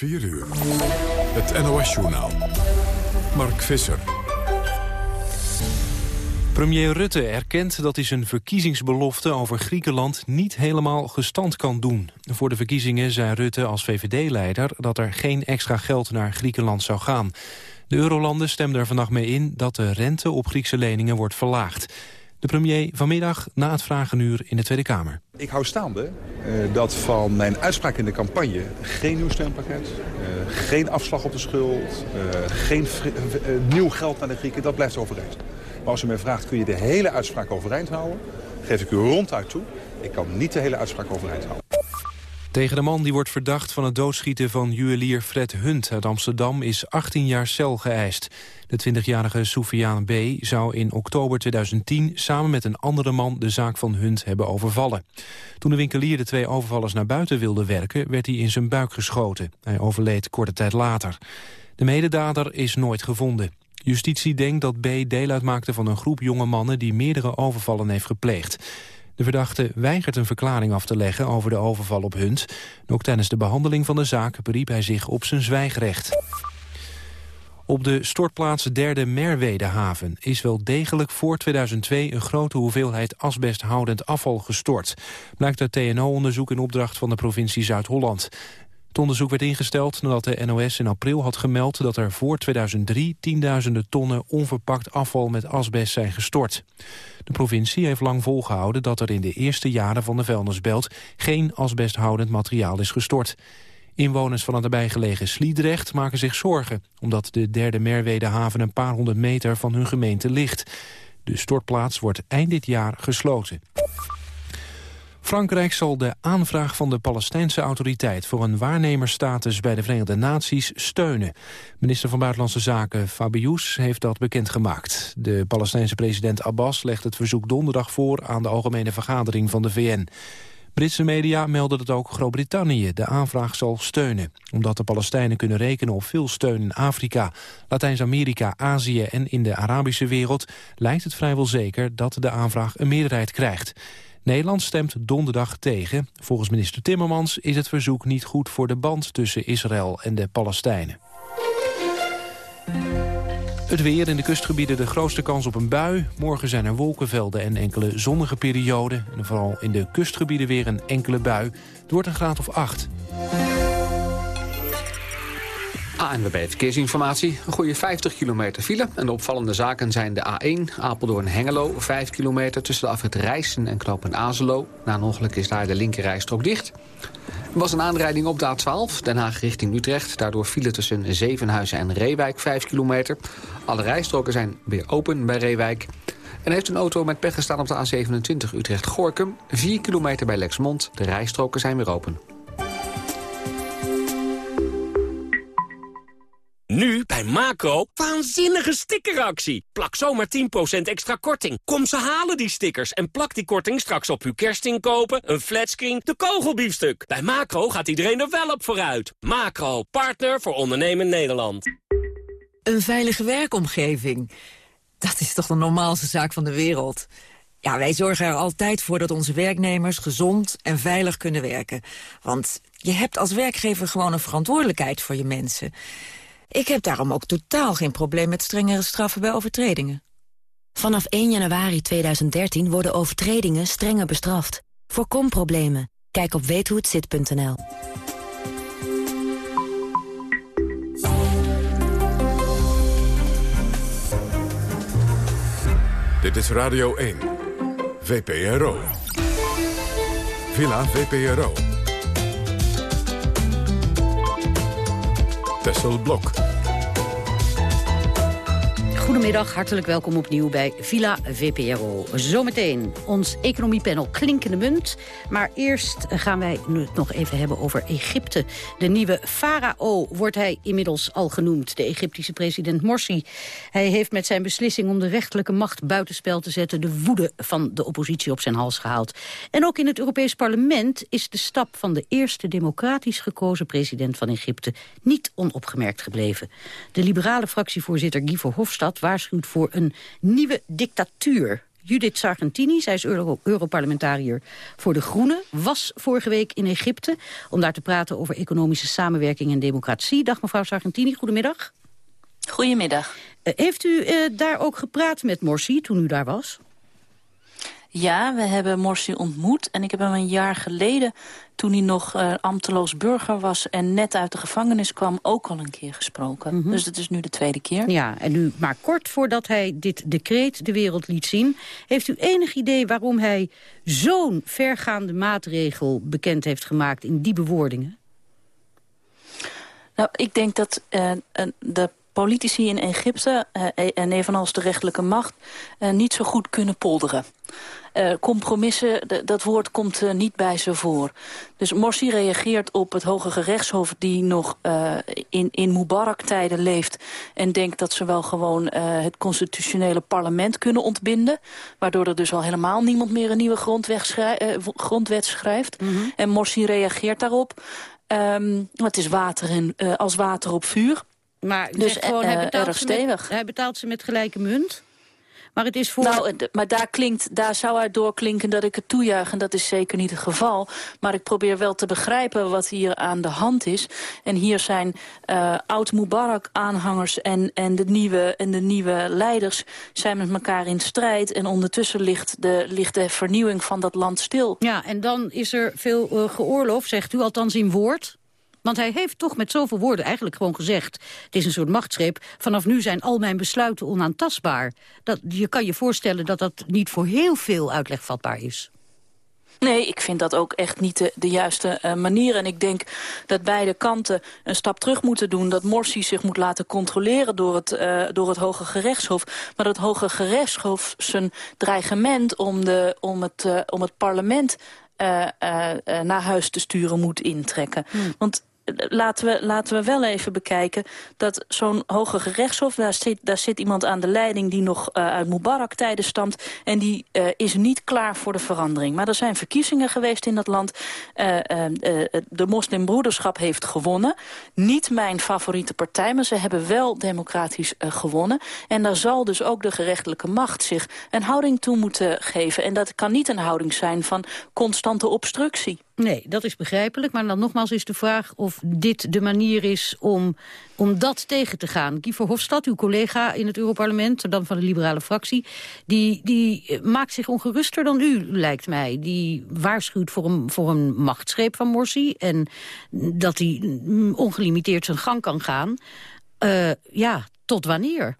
4 uur. Het NOS-journaal. Mark Visser. Premier Rutte erkent dat hij zijn verkiezingsbelofte over Griekenland niet helemaal gestand kan doen. Voor de verkiezingen zei Rutte als VVD-leider dat er geen extra geld naar Griekenland zou gaan. De eurolanden stemden er vannacht mee in dat de rente op Griekse leningen wordt verlaagd. De premier vanmiddag na het vragenuur in de Tweede Kamer. Ik hou staande uh, dat van mijn uitspraak in de campagne geen nieuw steunpakket, uh, geen afslag op de schuld, uh, geen nieuw geld naar de Grieken, dat blijft overeind. Maar als u mij vraagt, kun je de hele uitspraak overeind houden, geef ik u ronduit toe. Ik kan niet de hele uitspraak overeind houden. Tegen de man die wordt verdacht van het doodschieten van juwelier Fred Hunt uit Amsterdam is 18 jaar cel geëist. De 20-jarige Soufiane B. zou in oktober 2010 samen met een andere man de zaak van Hunt hebben overvallen. Toen de winkelier de twee overvallers naar buiten wilde werken, werd hij in zijn buik geschoten. Hij overleed korte tijd later. De mededader is nooit gevonden. Justitie denkt dat B. deel uitmaakte van een groep jonge mannen die meerdere overvallen heeft gepleegd. De verdachte weigert een verklaring af te leggen over de overval op Hunt. ook tijdens de behandeling van de zaak beriep hij zich op zijn zwijgrecht. Op de stortplaats Derde Merwedehaven is wel degelijk voor 2002 een grote hoeveelheid asbesthoudend afval gestort. Blijkt uit TNO-onderzoek in opdracht van de provincie Zuid-Holland. Het onderzoek werd ingesteld nadat de NOS in april had gemeld dat er voor 2003 tienduizenden tonnen onverpakt afval met asbest zijn gestort. De provincie heeft lang volgehouden dat er in de eerste jaren van de vuilnisbelt geen asbesthoudend materiaal is gestort. Inwoners van het nabijgelegen Sliedrecht maken zich zorgen... omdat de derde Merwedehaven een paar honderd meter van hun gemeente ligt. De stortplaats wordt eind dit jaar gesloten. Frankrijk zal de aanvraag van de Palestijnse autoriteit... voor een waarnemersstatus bij de Verenigde Naties steunen. Minister van Buitenlandse Zaken Fabius heeft dat bekendgemaakt. De Palestijnse president Abbas legt het verzoek donderdag voor... aan de Algemene Vergadering van de VN. Britse media melden dat ook Groot-Brittannië de aanvraag zal steunen. Omdat de Palestijnen kunnen rekenen op veel steun in Afrika, Latijns-Amerika, Azië en in de Arabische wereld... lijkt het vrijwel zeker dat de aanvraag een meerderheid krijgt. Nederland stemt donderdag tegen. Volgens minister Timmermans is het verzoek niet goed voor de band tussen Israël en de Palestijnen. Het weer in de kustgebieden de grootste kans op een bui. Morgen zijn er wolkenvelden en enkele zonnige perioden. En vooral in de kustgebieden weer een enkele bui. Het wordt een graad of acht. ANWB Verkeersinformatie. Een goede 50 kilometer file. En de opvallende zaken zijn de A1 Apeldoorn-Hengelo. 5 kilometer tussen de afrit Rijssen en knopen Azelo. Na een ongeluk is daar de linkerrijstrook dicht. Er was een aanrijding op de A12, Den Haag richting Utrecht. Daardoor file tussen Zevenhuizen en Reewijk 5 kilometer. Alle rijstroken zijn weer open bij Reewijk. En heeft een auto met pech gestaan op de A27 Utrecht-Gorkum. 4 kilometer bij Lexmond. De rijstroken zijn weer open. Nu bij Macro, waanzinnige stickeractie. Plak zomaar 10% extra korting. Kom ze halen die stickers en plak die korting straks op uw kerstinkopen, een flatscreen, de kogelbiefstuk. Bij Macro gaat iedereen er wel op vooruit. Macro, partner voor ondernemen Nederland. Een veilige werkomgeving. Dat is toch de normaalste zaak van de wereld. Ja, wij zorgen er altijd voor dat onze werknemers gezond en veilig kunnen werken. Want je hebt als werkgever gewoon een verantwoordelijkheid voor je mensen. Ik heb daarom ook totaal geen probleem met strengere straffen bij overtredingen. Vanaf 1 januari 2013 worden overtredingen strenger bestraft. Voorkom problemen. Kijk op weethohetzit.nl. Dit is Radio 1. VPRO. Villa VPRO. Tessel Blok. Goedemiddag, hartelijk welkom opnieuw bij Villa VPRO. Zometeen ons economiepanel Klinkende Munt. Maar eerst gaan wij het nog even hebben over Egypte. De nieuwe farao wordt hij inmiddels al genoemd, de Egyptische president Morsi. Hij heeft met zijn beslissing om de rechterlijke macht buitenspel te zetten... de woede van de oppositie op zijn hals gehaald. En ook in het Europees Parlement is de stap van de eerste democratisch gekozen president van Egypte niet onopgemerkt gebleven. De liberale fractievoorzitter Guy Verhofstadt waarschuwt voor een nieuwe dictatuur Judith Sargentini, zij is Euro Europarlementariër voor de Groenen... was vorige week in Egypte om daar te praten over economische samenwerking en democratie. Dag mevrouw Sargentini, goedemiddag. Goedemiddag. Uh, heeft u uh, daar ook gepraat met Morsi toen u daar was? Ja, we hebben Morsi ontmoet en ik heb hem een jaar geleden... toen hij nog uh, ambteloos burger was en net uit de gevangenis kwam... ook al een keer gesproken. Mm -hmm. Dus dat is nu de tweede keer. Ja, en nu maar kort voordat hij dit decreet de wereld liet zien... heeft u enig idee waarom hij zo'n vergaande maatregel bekend heeft gemaakt... in die bewoordingen? Nou, ik denk dat uh, de politici in Egypte uh, en evenals de rechterlijke macht niet zo goed kunnen polderen. Uh, compromissen, dat woord komt uh, niet bij ze voor. Dus Morsi reageert op het Hoge Gerechtshof... die nog uh, in, in Mubarak-tijden leeft... en denkt dat ze wel gewoon het constitutionele parlement kunnen ontbinden. Waardoor er dus al helemaal niemand meer een nieuwe grondwet, schrij grondwet schrijft. Mm -hmm. En Morsi reageert daarop. Um, het is water in, als water op vuur. Maar dus gewoon, hij betaalt erg stevig. Met, hij betaalt ze met gelijke munt? Maar het is voor... Nou, maar daar, klinkt, daar zou uit doorklinken dat ik het toejuich. En dat is zeker niet het geval. Maar ik probeer wel te begrijpen wat hier aan de hand is. En hier zijn uh, oud-Mubarak-aanhangers en, en, de nieuwe, en de nieuwe leiders... zijn met elkaar in strijd. En ondertussen ligt de, ligt de vernieuwing van dat land stil. Ja, en dan is er veel uh, geoorloofd, zegt u, althans in woord... Want hij heeft toch met zoveel woorden eigenlijk gewoon gezegd... het is een soort machtsgreep, vanaf nu zijn al mijn besluiten onaantastbaar. Dat, je kan je voorstellen dat dat niet voor heel veel uitleg vatbaar is. Nee, ik vind dat ook echt niet de, de juiste uh, manier. En ik denk dat beide kanten een stap terug moeten doen. Dat Morsi zich moet laten controleren door het, uh, door het Hoge Gerechtshof. Maar dat Hoge Gerechtshof zijn dreigement om, de, om, het, uh, om het parlement naar huis te sturen moet intrekken. Hmm. Want laten we, laten we wel even bekijken dat zo'n hoge gerechtshof... Daar zit, daar zit iemand aan de leiding die nog uh, uit Mubarak-tijden stamt... en die uh, is niet klaar voor de verandering. Maar er zijn verkiezingen geweest in dat land. Uh, de moslimbroederschap heeft gewonnen. Niet mijn favoriete partij, maar ze hebben wel democratisch gewonnen. En daar zal dus ook de gerechtelijke macht zich een houding toe moeten geven. En dat kan niet een houding zijn van constante obstructie. Nee, dat is begrijpelijk. Maar dan nogmaals is de vraag of dit de manier is om, om dat tegen te gaan. Guy Verhofstadt, uw collega in het Europarlement, dan van de liberale fractie... die, die maakt zich ongeruster dan u, lijkt mij. Die waarschuwt voor een, voor een machtsgreep van Morsi... en dat hij ongelimiteerd zijn gang kan gaan. Uh, ja, tot wanneer?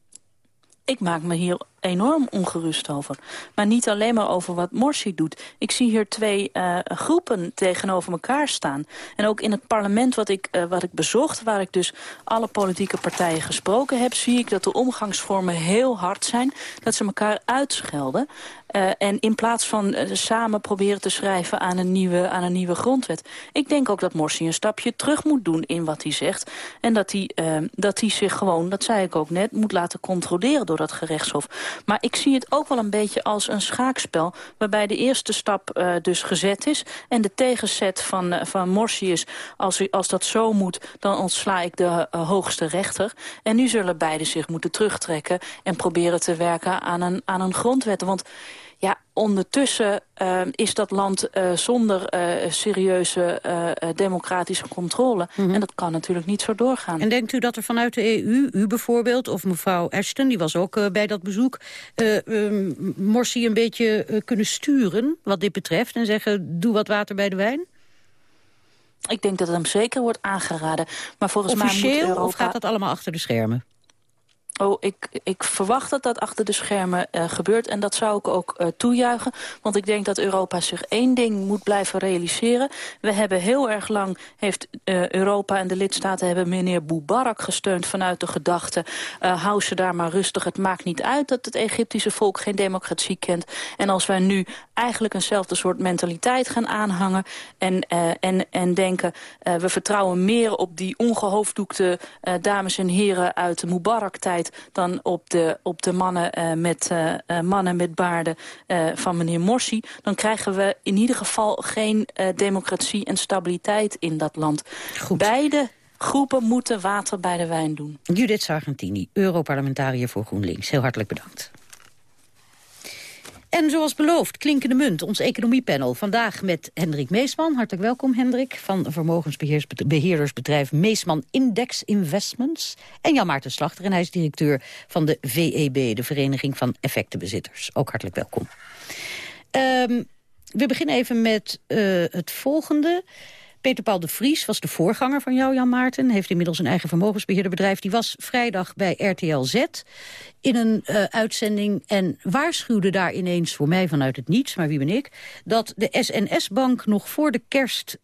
Ik maak me hier enorm ongerust over. Maar niet alleen maar over wat Morsi doet. Ik zie hier twee uh, groepen tegenover elkaar staan. En ook in het parlement wat ik, uh, wat ik bezocht... waar ik dus alle politieke partijen gesproken heb... zie ik dat de omgangsvormen heel hard zijn. Dat ze elkaar uitschelden. Uh, en in plaats van uh, samen proberen te schrijven aan een, nieuwe, aan een nieuwe grondwet. Ik denk ook dat Morsi een stapje terug moet doen in wat hij zegt. En dat hij, uh, dat hij zich gewoon, dat zei ik ook net, moet laten controleren door dat gerechtshof. Maar ik zie het ook wel een beetje als een schaakspel... waarbij de eerste stap dus gezet is. En de tegenset van, van Morsi is... Als, als dat zo moet, dan ontsla ik de hoogste rechter. En nu zullen beiden zich moeten terugtrekken... en proberen te werken aan een, aan een grondwet. Want ja, ondertussen uh, is dat land uh, zonder uh, serieuze democratische controle. Mm -hmm. En dat kan natuurlijk niet zo doorgaan. En denkt u dat er vanuit de EU, u bijvoorbeeld, of mevrouw Ashton... die was ook bij dat bezoek, um, Morsi een beetje kunnen sturen wat dit betreft... en zeggen, doe wat water bij de wijn? Ik denk dat het hem zeker wordt aangeraden. Maar volgens Officieel, mij moet Europa... of gaat dat allemaal achter de schermen? Oh, ik, ik verwacht dat dat achter de schermen uh, gebeurt. En dat zou ik ook uh, toejuichen. Want ik denk dat Europa zich één ding moet blijven realiseren. We hebben heel erg lang, heeft uh, Europa en de lidstaten... hebben meneer Mubarak gesteund vanuit de gedachte... hou ze daar maar rustig, het maakt niet uit... dat het Egyptische volk geen democratie kent. En als wij nu eigenlijk eenzelfde soort mentaliteit gaan aanhangen... en, en, en denken, we vertrouwen meer op die ongehoofddoekte dames en heren uit de Mubarak-tijd dan op de, op de mannen, uh, met, uh, uh, mannen met baarden van meneer Morsi... dan krijgen we in ieder geval geen democratie en stabiliteit in dat land. Goed. Beide groepen moeten water bij de wijn doen. Judith Sargentini, Europarlementariër voor GroenLinks. Heel hartelijk bedankt. En zoals beloofd, klinkende munt, ons economiepanel. Vandaag met Hendrik Meesman. Hartelijk welkom, Hendrik. Van vermogensbeheerdersbedrijf Meesman Index Investments. En Jan Maarten Slachter, en hij is directeur van de VEB... de Vereniging van Effectenbezitters. Ook hartelijk welkom. Um, we beginnen even met uh, het volgende... Peter Paul de Vries was de voorganger van jou, Jan Maarten. Heeft inmiddels een eigen vermogensbeheerderbedrijf. Die was vrijdag bij RTL Z in een uh, uitzending... en waarschuwde daar ineens, voor mij vanuit het niets, maar wie ben ik... dat de SNS-bank nog voor de kerst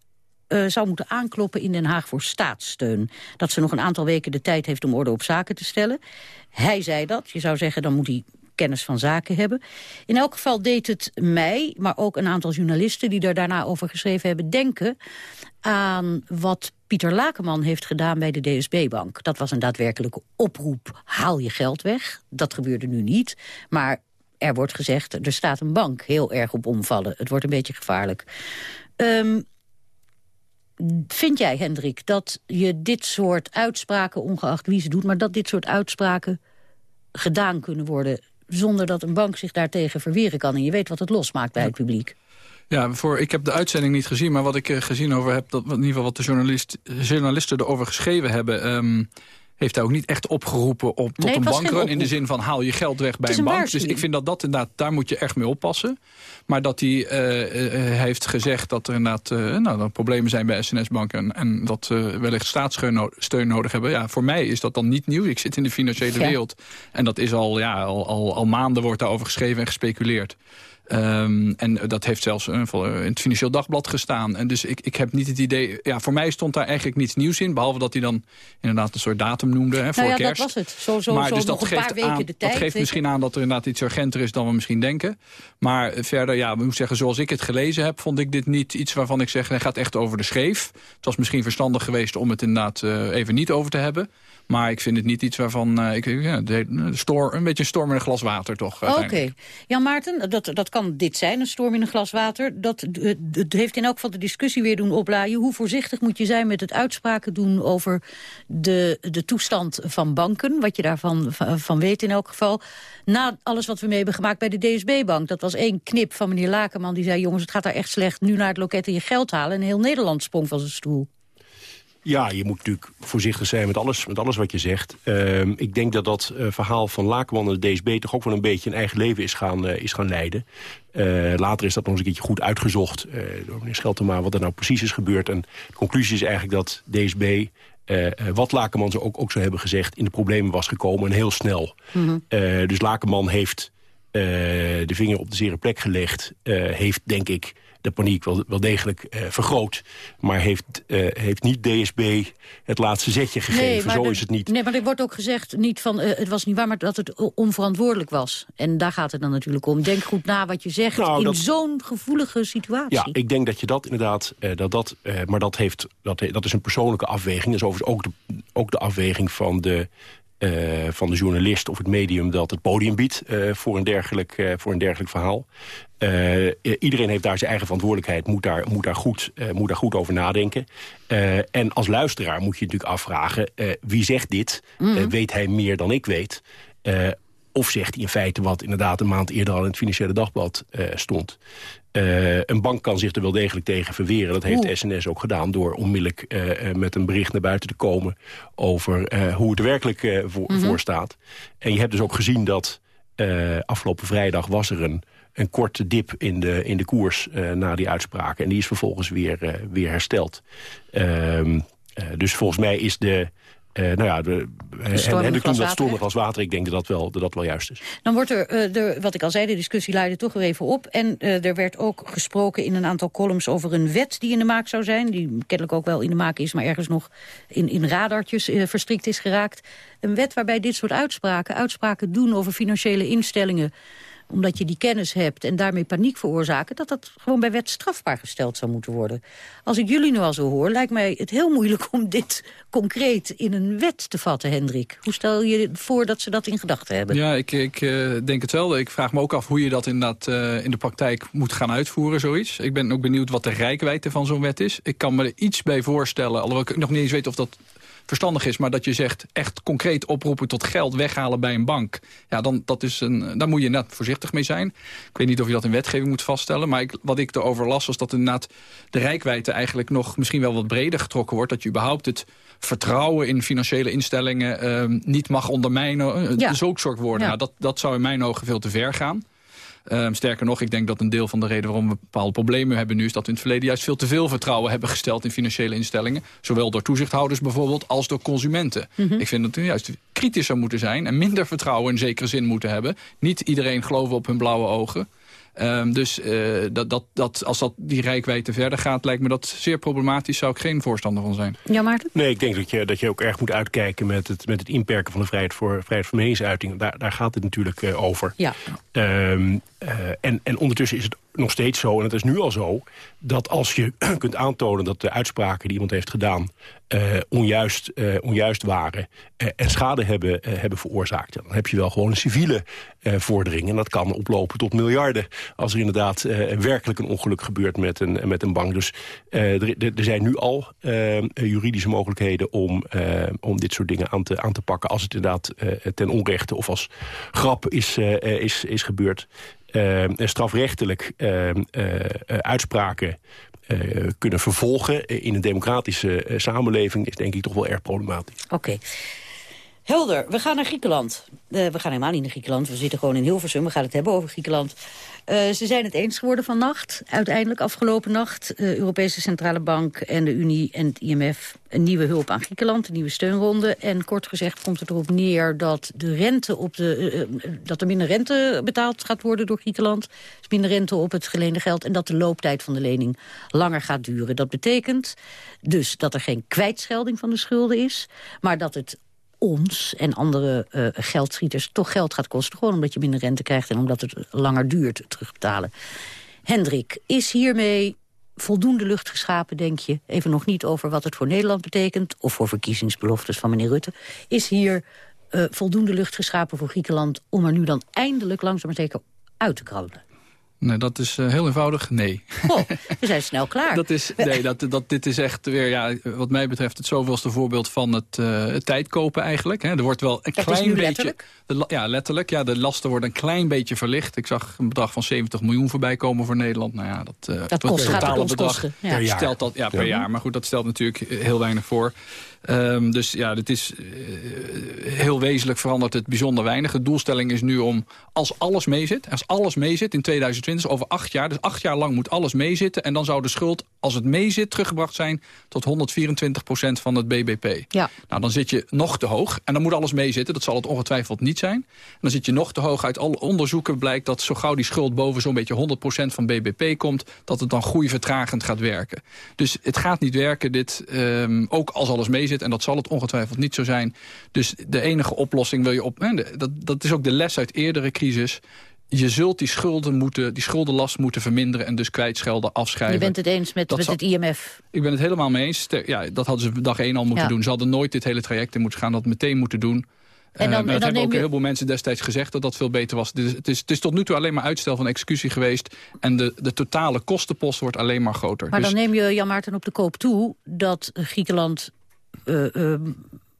uh, zou moeten aankloppen in Den Haag voor staatssteun. Dat ze nog een aantal weken de tijd heeft om orde op zaken te stellen. Hij zei dat. Je zou zeggen, dan moet hij kennis van zaken hebben. In elk geval deed het mij, maar ook een aantal journalisten... die daar daarna over geschreven hebben, denken aan wat Pieter Lakenman heeft gedaan bij de DSB-bank. Dat was een daadwerkelijke oproep, haal je geld weg. Dat gebeurde nu niet, maar er wordt gezegd... er staat een bank heel erg op omvallen. Het wordt een beetje gevaarlijk. Um, vind jij, Hendrik, dat je dit soort uitspraken... ongeacht wie ze doet, maar dat dit soort uitspraken gedaan kunnen worden zonder dat een bank zich daartegen verweren kan. En je weet wat het losmaakt bij het publiek. Ja, voor, ik heb de uitzending niet gezien, maar wat ik er gezien over heb... Dat, in ieder geval wat de journalist, journalisten erover geschreven hebben... Um, heeft hij ook niet echt opgeroepen op, tot een bankrun... in de zin van haal je geld weg bij een, bank. Dus ik vind dat dat inderdaad, daar moet je echt mee oppassen. Maar dat hij uh, uh, heeft gezegd dat er inderdaad uh, nou, problemen zijn bij SNS-banken... en, en dat we wellicht staatssteun nodig hebben. Ja, voor mij is dat dan niet nieuw. Ik zit in de financiële wereld en dat is al, ja, al, al, al maanden wordt daarover geschreven en gespeculeerd. Um, en dat heeft zelfs in het Financieel Dagblad gestaan. En dus ik, ik heb niet het idee... Ja, voor mij stond daar eigenlijk niets nieuws in. Behalve dat hij dan inderdaad een soort datum noemde hè, voor nou ja, kerst. dat was het. Zo, zo, maar, zo dus dat geeft een paar weken aan, de tijd. Dat geeft misschien aan dat er inderdaad iets urgenter is dan we misschien denken. Maar verder, ja, we moeten zeggen, zoals ik het gelezen heb... vond ik dit niet iets waarvan ik zeg, hij gaat echt over de scheef. Het was misschien verstandig geweest om het inderdaad uh, even niet over te hebben. Maar ik vind het niet iets waarvan... Uh, ik, ja, de, stoor, een beetje een storm in een glas water, toch? Oké. Okay. Jan Maarten, dat, dat kan dit zijn, een storm in een glas water. Dat, dat heeft in elk geval de discussie weer doen oplaaien. Hoe voorzichtig moet je zijn met het uitspraken doen... over de, de toestand van banken, wat je daarvan van weet in elk geval. Na alles wat we mee hebben gemaakt bij de DSB-bank. Dat was één knip van meneer Lakenman, die zei... jongens, het gaat daar echt slecht, nu naar het loket en je geld halen. En heel Nederland sprong van zijn stoel. Ja, je moet natuurlijk voorzichtig zijn met alles, met alles wat je zegt. Uh, ik denk dat dat uh, verhaal van Lakenman en de DSB... toch ook wel een beetje een eigen leven is gaan, uh, is gaan leiden. Uh, later is dat nog eens een keertje goed uitgezocht door meneer Scheltema... wat er nou precies is gebeurd. En de conclusie is eigenlijk dat DSB... wat Lakenman zo ook, ook zou hebben gezegd... in de problemen was gekomen en heel snel. Mm -hmm. dus Lakenman heeft de vinger op de zere plek gelegd. heeft, denk ik de paniek wel, wel degelijk uh, vergroot. Maar heeft, uh, heeft niet DSB het laatste zetje gegeven. Nee, Zo is het niet. Nee, maar er wordt ook gezegd, niet van, uh, het was niet waar, maar dat het onverantwoordelijk was. En daar gaat het dan natuurlijk om. Denk goed na wat je zegt nou, in dat... zo'n gevoelige situatie. Ja, ik denk dat je dat inderdaad, dat dat, maar dat, heeft, dat, dat is een persoonlijke afweging. Dat is overigens ook de, ook de afweging van de uh, van de journalist of het medium dat het podium biedt uh, voor, een dergelijk, uh, voor een dergelijk verhaal. iedereen heeft daar zijn eigen verantwoordelijkheid, moet daar, moet daar, goed, moet daar goed over nadenken. en als luisteraar moet je natuurlijk afvragen, wie zegt dit? Mm. weet hij meer dan ik weet? of zegt hij in feite wat inderdaad een maand eerder al in het Financiële Dagblad stond? Uh, een bank kan zich er wel degelijk tegen verweren. Dat heeft Oeh. SNS ook gedaan door onmiddellijk uh, met een bericht naar buiten te komen... over uh, hoe het er werkelijk voor, mm -hmm. voor, staat. En je hebt dus ook gezien dat afgelopen vrijdag was er een, een korte dip in de, in de koers na die uitspraken. En die is vervolgens weer, weer hersteld. Ehm, dus volgens mij is de nou ja, de, en, en toen dat stormig als water. Ik denk dat dat wel, dat dat wel juist is. Dan wordt er, uh, de, wat ik al zei, de discussie leidde toch weer even op. En er werd ook gesproken in een aantal columns over een wet die in de maak zou zijn. Die kennelijk ook wel in de maak is, maar ergens nog in, in radartjes verstrikt is geraakt. Een wet waarbij dit soort uitspraken, uitspraken doen over financiële instellingen omdat je die kennis hebt en daarmee paniek veroorzaken... dat dat gewoon bij wet strafbaar gesteld zou moeten worden. Als ik jullie nu al zo hoor, lijkt mij het heel moeilijk om dit concreet in een wet te vatten, Hendrik. Hoe stel je voor dat ze dat in gedachten hebben? Ja, ik, ik uh, denk het wel. Ik vraag me ook af hoe je dat inderdaad uh, in de praktijk moet gaan uitvoeren, zoiets. Ik ben ook benieuwd wat de rijkwijde van zo'n wet is. Ik kan me er iets bij voorstellen, alhoewel ik nog niet eens weet of dat verstandig is... maar dat je zegt echt concreet oproepen tot geld weghalen bij een bank... ja, dan dat is een, daar moet je net voorzichtig mee zijn. Ik weet niet of je dat in wetgeving moet vaststellen... maar ik, wat ik erover las was dat inderdaad de rijkwijde eigenlijk nog misschien wel wat breder getrokken wordt. Dat je überhaupt het vertrouwen in financiële instellingen uh, niet mag ondermijnen. Uh, ja. Zulke soort woorden. Ja. Nou, dat, dat zou in mijn ogen veel te ver gaan. Um, sterker nog, ik denk dat een deel van de reden waarom we bepaalde problemen hebben nu... is dat we in het verleden juist veel te veel vertrouwen hebben gesteld in financiële instellingen. Zowel door toezichthouders bijvoorbeeld als door consumenten. Mm -hmm. Ik vind dat we juist kritischer moeten zijn en minder vertrouwen in zekere zin moeten hebben. Niet iedereen geloven op hun blauwe ogen. Um, dus uh, dat, dat, dat, als dat die rijkwijde verder gaat, lijkt me dat zeer problematisch. Zou ik geen voorstander van zijn. Ja, Maarten? Nee, ik denk dat je, dat je ook erg moet uitkijken met het, met het inperken van de vrijheid voor, vrijheid van meningsuiting. Daar, daar gaat het natuurlijk uh, over. Ja. Um, uh, en, en ondertussen is het nog steeds zo, en het is nu al zo... dat als je kunt aantonen dat de uitspraken die iemand heeft gedaan... Uh, onjuist, uh, onjuist waren en schade hebben, hebben veroorzaakt... dan heb je wel gewoon een civiele vordering. En dat kan oplopen tot miljarden... als er inderdaad werkelijk een ongeluk gebeurt met een, met een bank. Dus er, er, zijn nu al juridische mogelijkheden om, om dit soort dingen aan te, aan te pakken... als het inderdaad ten onrechte of als grap is, is, is gebeurd. Uh, strafrechtelijk uh, uh, uitspraken kunnen vervolgen in een democratische samenleving... is denk ik toch wel erg problematisch. Oké. Helder, we gaan naar Griekenland. we gaan helemaal niet naar Griekenland, we zitten gewoon in Hilversum. We gaan het hebben over Griekenland. Uh, ze zijn het eens geworden vannacht, uiteindelijk afgelopen nacht. Uh, Europese Centrale Bank en de Unie en het IMF een nieuwe hulp aan Griekenland, een nieuwe steunronde. En kort gezegd komt het erop neer dat, de rente op de, uh, dat er minder rente betaald gaat worden door Griekenland. Dus minder rente op het geleende geld en dat de looptijd van de lening langer gaat duren. Dat betekent dus dat er geen kwijtschelding van de schulden is, maar dat het ons en andere uh, geldschieters toch geld gaat kosten. Gewoon omdat je minder rente krijgt en omdat het langer duurt terugbetalen. Hendrik, is hiermee voldoende lucht geschapen, denk je? Even nog niet over wat het voor Nederland betekent... of voor verkiezingsbeloftes van meneer Rutte. Is hier uh, voldoende lucht geschapen voor Griekenland... om er nu dan eindelijk langzaam maar zeker uit te krabbelen? Nee, dat is uh, heel eenvoudig nee. Oh, we zijn snel klaar. dat is, nee, dat, dat, dit is echt weer, ja, wat mij betreft, het zoveelste voorbeeld van het, uh, het tijdkopen eigenlijk. Hè. Er wordt wel een dat klein beetje... Letterlijk? De, ja, letterlijk. Ja, de lasten worden een klein beetje verlicht. Ik zag een bedrag van 70 miljoen voorbij komen voor Nederland. Nou ja, dat, uh, dat kost, het totale bedrag kosten, ja. per jaar. Stelt dat, ja, per jaar. Maar goed, dat stelt natuurlijk heel weinig voor. Um, dus ja, dit is uh, heel wezenlijk verandert het bijzonder weinig. De doelstelling is nu om, als alles meezit, als alles meezit in 2020, dus over acht jaar, dus acht jaar lang moet alles meezitten. En dan zou de schuld, als het meezit, teruggebracht zijn tot 124 procent van het BBP. Ja. Nou, dan zit je nog te hoog. En dan moet alles meezitten. Dat zal het ongetwijfeld niet zijn. En dan zit je nog te hoog. Uit alle onderzoeken blijkt dat zo gauw die schuld boven zo'n beetje 100 procent van BBP komt, dat het dan groeivertragend gaat werken. Dus het gaat niet werken, dit, um, ook als alles meezit. En dat zal het ongetwijfeld niet zo zijn. Dus de enige oplossing wil je op... Dat, dat is ook de les uit eerdere crisis je zult die schulden moeten, die schuldenlast moeten verminderen... en dus kwijtschelden afschrijven. Je bent het eens met, het IMF? Ik ben het helemaal mee eens. Ja, dat hadden ze dag één al moeten ja. doen. Ze hadden nooit dit hele traject in moeten gaan. Dat meteen moeten doen. En dan, uh, dat hebben ook je... heel veel mensen destijds gezegd dat dat veel beter was. Dus het, is, het is tot nu toe alleen maar uitstel van executie geweest. En de, de totale kostenpost wordt alleen maar groter. Maar dus... dan neem je Jan Maarten op de koop toe dat Griekenland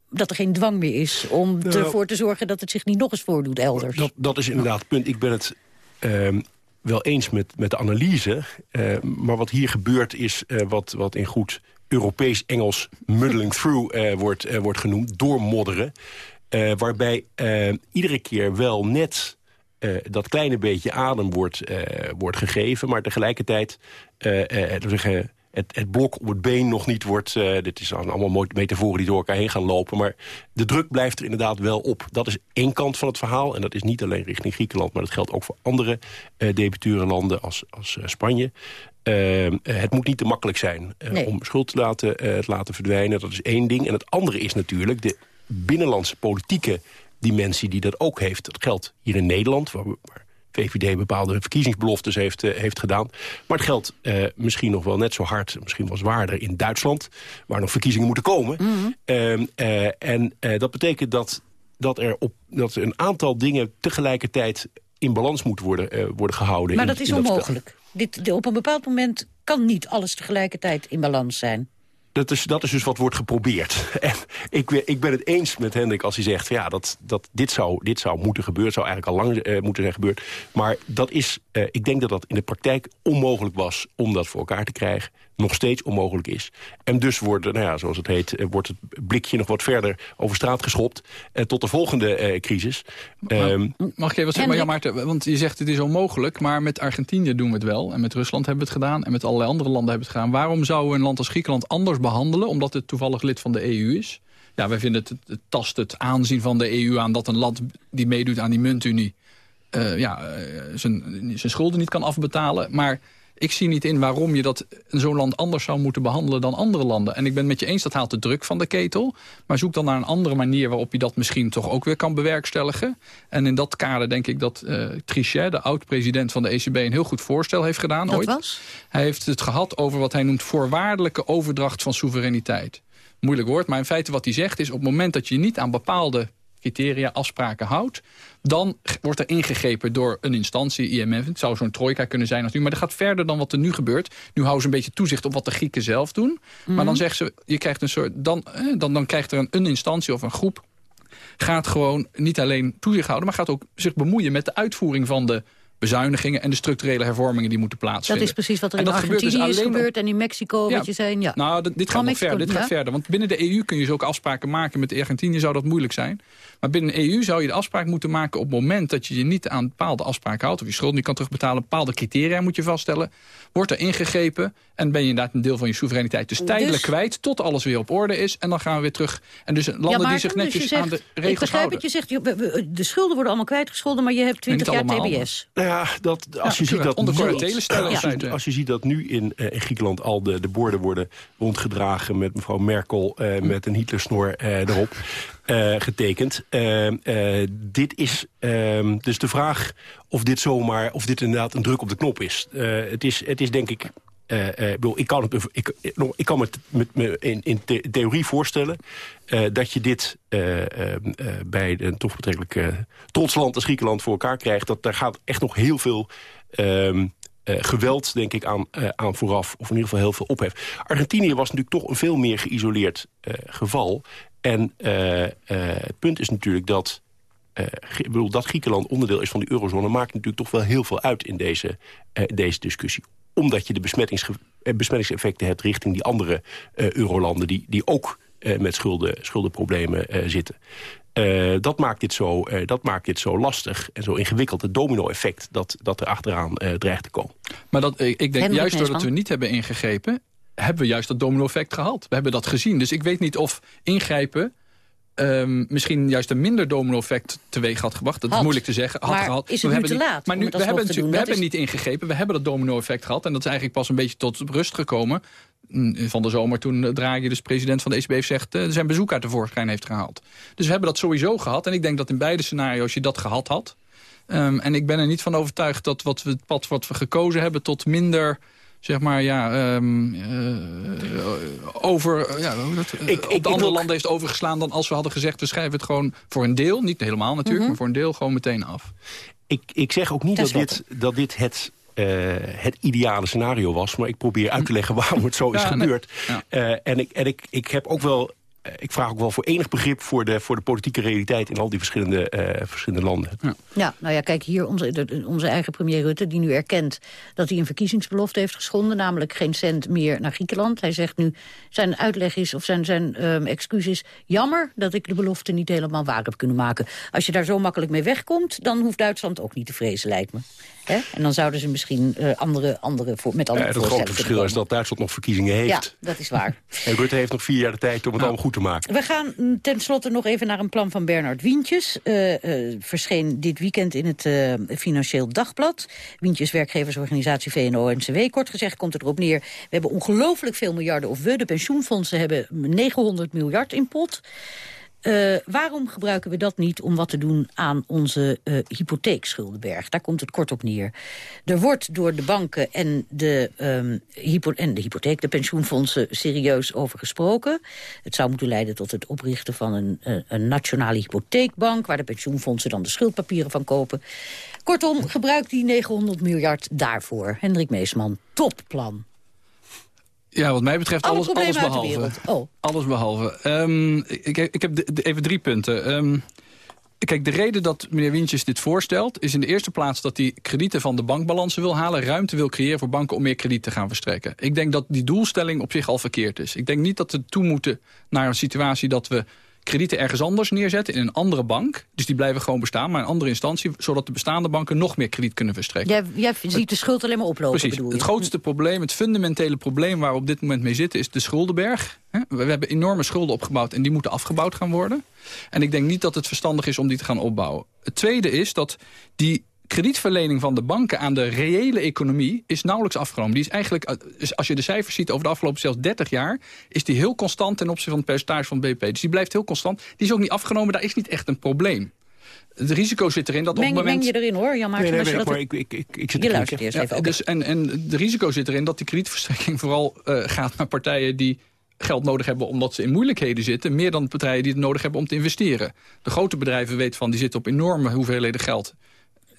dat er geen dwang meer is om nou, ervoor te zorgen dat het zich niet nog eens voordoet elders. Dat, dat is inderdaad het punt. Ik ben het uh, wel eens met, met de analyse. Uh, maar wat hier gebeurt is uh, wat, wat in goed Europees-Engels muddling through wordt, wordt genoemd. Doormodderen. waarbij iedere keer wel net dat kleine beetje adem wordt, wordt gegeven. Maar tegelijkertijd zeggen, het, het, blok op het been nog niet wordt... Uh, dit is allemaal metaforen die door elkaar heen gaan lopen... maar de druk blijft er inderdaad wel op. Dat is één kant van het verhaal. En dat is niet alleen richting Griekenland... maar dat geldt ook voor andere uh, debiturelanden als, als uh, Spanje. het moet niet te makkelijk zijn nee. om schuld te laten, te laten verdwijnen. Dat is één ding. En het andere is natuurlijk de binnenlandse politieke dimensie die dat ook heeft. Dat geldt hier in Nederland, waar, waar VVD bepaalde verkiezingsbeloftes heeft, uh, heeft gedaan. Maar het geldt uh, misschien nog wel net zo hard, misschien wel zwaarder in Duitsland... waar nog verkiezingen moeten komen. Mm -hmm. uh, en dat betekent dat, dat er op, dat er een aantal dingen tegelijkertijd in balans moeten worden, worden gehouden. Maar in, dat is onmogelijk. Dit, op een bepaald moment kan niet alles tegelijkertijd in balans zijn. Dat is, dat is dus wat wordt geprobeerd. En ik, ik ben het eens met Hendrik als hij zegt... ja, dat, dat dit, zou, dit zou moeten gebeuren. zou eigenlijk al lang uh, moeten zijn gebeurd. Maar dat is, uh, ik denk dat dat in de praktijk onmogelijk was... om dat voor elkaar te krijgen. Nog steeds onmogelijk is. En dus wordt, nou ja, zoals het heet... Uh, wordt het blikje nog wat verder over straat geschopt... tot de volgende crisis. Maar, um, mag ik even wat zeggen? Maar ja, Maarten, want je zegt het is onmogelijk... maar met Argentinië doen we het wel. En met Rusland hebben we het gedaan. En met allerlei andere landen hebben we het gedaan. Waarom zou een land als Griekenland anders behandelen... omdat het toevallig lid van de EU is. Ja, wij vinden het, het tast het aanzien van de EU aan... dat een land die meedoet aan die muntunie... Uh, ja, uh, zijn, zijn schulden niet kan afbetalen. Maar ik zie niet in waarom je dat zo'n land anders zou moeten behandelen dan andere landen. En ik ben met je eens, dat haalt de druk van de ketel. Maar zoek dan naar een andere manier waarop je dat misschien toch ook weer kan bewerkstelligen. En in dat kader denk ik dat uh, Trichet, de oud-president van de ECB... een heel goed voorstel heeft gedaan dat ooit. Was? Hij heeft het gehad over wat hij noemt voorwaardelijke overdracht van soevereiniteit. Moeilijk woord, maar in feite wat hij zegt is... op het moment dat je niet aan bepaalde criteria, afspraken houdt... dan wordt er ingegrepen door een instantie, IMF. Het zou zo'n trojka kunnen zijn natuurlijk. Maar dat gaat verder dan wat er nu gebeurt. Nu houden ze een beetje toezicht op wat de Grieken zelf doen. Maar dan Mhm. zeggen ze, je krijgt een soort, dan, dan, dan krijgt er een, een instantie of een groep... gaat gewoon niet alleen toezicht houden... maar gaat ook zich bemoeien met de uitvoering van de bezuinigingen... en de structurele hervormingen die moeten Dat plaatsvinden. is precies wat er in dat gebeurt dus Argentinië is gebeurd en in Mexico, Ja. wat je zei. Ja. Nou, dit- gaat nog Mexico, verder. Dit ja. gaat verder. Want binnen de EU kun je zulke afspraken maken. Met Argentinië zou dat moeilijk zijn. Maar binnen de EU zou je de afspraak moeten maken... op het moment dat je je niet aan bepaalde afspraken houdt... of je schuld niet kan terugbetalen, bepaalde criteria moet je vaststellen. Wordt er ingegrepen en ben je inderdaad een deel van je soevereiniteit... dus tijdelijk Dus- kwijt tot alles weer op orde is. En dan gaan we weer terug. En dus landen ja, die zich dus netjes je zegt, aan de Ik regels begrijp houden. het, je zegt, je- we- de schulden worden allemaal kwijtgescholden... maar je hebt Nee, niet 20 jaar allemaal, TBS. Nou ja, dat, als, je ziet dat onder nu- curatele stellen in als, je, feite. als je ziet dat nu in, eh, in Griekenland al de, de borden worden rondgedragen... met mevrouw Merkel eh, met een Hitlersnor eh, erop eh, getekend. Eh, eh, dit is ehm, dus de vraag of dit zomaar, of dit inderdaad een druk op de knop is. Het is. Het is denk ik... ik, kan, het, ik, ik- kan me met, me in, in the- theorie voorstellen... dat je dit bij een toch betrekkelijk trots land als Griekenland voor elkaar krijgt. Dat daar gaat echt nog heel veel ehm, eh, geweld, denk ik, aan, aan vooraf. Of in ieder geval heel veel ophef. Argentinië was natuurlijk toch een veel meer geïsoleerd geval. En eh, eh, het punt is natuurlijk dat... eh, ik bedoel, dat Griekenland onderdeel is van die eurozone... maakt natuurlijk toch wel heel veel uit in deze, eh, deze discussie. Omdat je de besmettingsge- besmettingseffecten hebt... richting die andere eh, eurolanden die, die ook eh, met schulden, schuldenproblemen eh, zitten. Eh, dat, maakt dit zo, eh, dat maakt dit zo lastig en zo ingewikkeld. Het domino-effect dat, dat er achteraan eh, dreigt te komen. Maar dat, ik, ik denk juist doordat we niet hebben ingegrepen... hebben we juist dat domino-effect gehad. We hebben dat gezien. Dus ik weet niet of ingrijpen... ehm, misschien juist een minder domino-effect teweeg had gebracht. Dat Had. is moeilijk te zeggen. Had Maar gehad. is het we nu hebben te laat Maar nu, we hebben, we hebben is- niet ingegrepen. We hebben dat domino-effect gehad. En dat is eigenlijk pas een beetje tot rust gekomen mm, van de zomer toen Draghi, dus president van de ECB, heeft gezegd, eh, zijn bezoek uit de voorschijn heeft gehaald. Dus we hebben dat sowieso gehad. En ik denk dat in beide scenario's je dat gehad had. Ehm, en ik ben er niet van overtuigd dat wat we, het pad wat we gekozen hebben tot minder zeg maar, ja, ehm, eh, over, ja, hoe dat, eh, Ik- op ik- de andere landen heeft overgeslaan dan als we hadden gezegd, we schrijven het gewoon voor een deel, niet helemaal natuurlijk, Mhm. maar voor een deel gewoon meteen af. Ik, ik zeg ook niet Ten dat dit, dat dit het, eh, het ideale scenario was... maar ik probeer uit te leggen waarom het zo is Ja, nee. gebeurd. Ja. Eh, en ik, en ik, ik heb ook wel... eh, Ik vraag ook wel voor enig begrip voor de, voor de politieke realiteit... in al die verschillende, eh, verschillende landen. Ja, nou ja, kijk hier, onze, de- onze eigen premier Rutte... die nu erkent dat hij een verkiezingsbelofte heeft geschonden... namelijk geen cent meer naar Griekenland. Hij zegt nu, zijn uitleg is, of zijn, zijn ehm, excuus is... jammer dat ik de belofte niet helemaal waar heb kunnen maken. Als je daar zo makkelijk mee wegkomt... dan hoeft Duitsland ook niet te vrezen, lijkt me. Hè? En dan zouden ze misschien eh, andere, andere voor, met andere Eh, het grote verschil is dat Duitsland nog verkiezingen heeft. Ja, dat is waar. En Rutte heeft nog vier jaar de tijd om het allemaal goed We gaan mm, tenslotte nog even naar een plan van Bernard Wientjes. Eh, verscheen dit weekend in het eh, Financieel Dagblad. Wientjes werkgeversorganisatie VNO-NCW. Kort gezegd komt het erop neer. We hebben ongelooflijk veel miljarden, of we, de pensioenfondsen, hebben 900 miljard in pot. Eh, waarom gebruiken we dat niet om wat te doen aan onze eh, hypotheekschuldenberg? Daar komt het kort op neer. Er wordt door de banken en de, ehm, hypo en de hypotheek, de pensioenfondsen, serieus over gesproken. Het zou moeten leiden tot het oprichten van een, eh, een nationale hypotheekbank... waar de pensioenfondsen dan de schuldpapieren van kopen. Kortom, gebruik die 900 miljard daarvoor. Hendrik Meesman, topplan. Ja, wat mij betreft alles, alles behalve. Oh. Alles behalve. Um, ik, ik heb even drie punten. Um, Kijk, de reden dat meneer Wientjes dit voorstelt... is in de eerste plaats dat hij kredieten van de bankbalansen wil halen... ruimte wil creëren voor banken om meer krediet te gaan verstrekken. Ik denk dat die doelstelling op zich al verkeerd is. Ik denk niet dat we toe moeten naar een situatie dat we kredieten ergens anders neerzetten in een andere bank. Dus die blijven gewoon bestaan, maar een andere instantie... zodat de bestaande banken nog meer krediet kunnen verstrekken. Jij, jij ziet de schuld alleen maar oplopen, Precies. Het grootste probleem, het fundamentele probleem... waar we op dit moment mee zitten, is de schuldenberg. We hebben enorme schulden opgebouwd en die moeten afgebouwd gaan worden. En ik denk niet dat het verstandig is om die te gaan opbouwen. Het tweede is dat die kredietverlening van de banken aan de reële economie is nauwelijks afgenomen. Die is eigenlijk, eh, als je de cijfers ziet over de afgelopen zelfs 30 jaar... is die heel constant ten opzichte van het percentage van het BP. Dus die blijft heel constant. Die is ook niet afgenomen, daar is niet echt een probleem. Het risico zit erin dat meng, op het moment... Meng je erin hoor, Jan nee, nee, nee, maar ik, ik, ik, ik zit je luistert eerst even. dus, en, en de risico zit erin dat die kredietverstrekking vooral uh, gaat naar partijen die geld nodig hebben omdat ze in moeilijkheden zitten... meer dan partijen die het nodig hebben om te investeren. De grote bedrijven weten van, die zitten op enorme hoeveelheden geld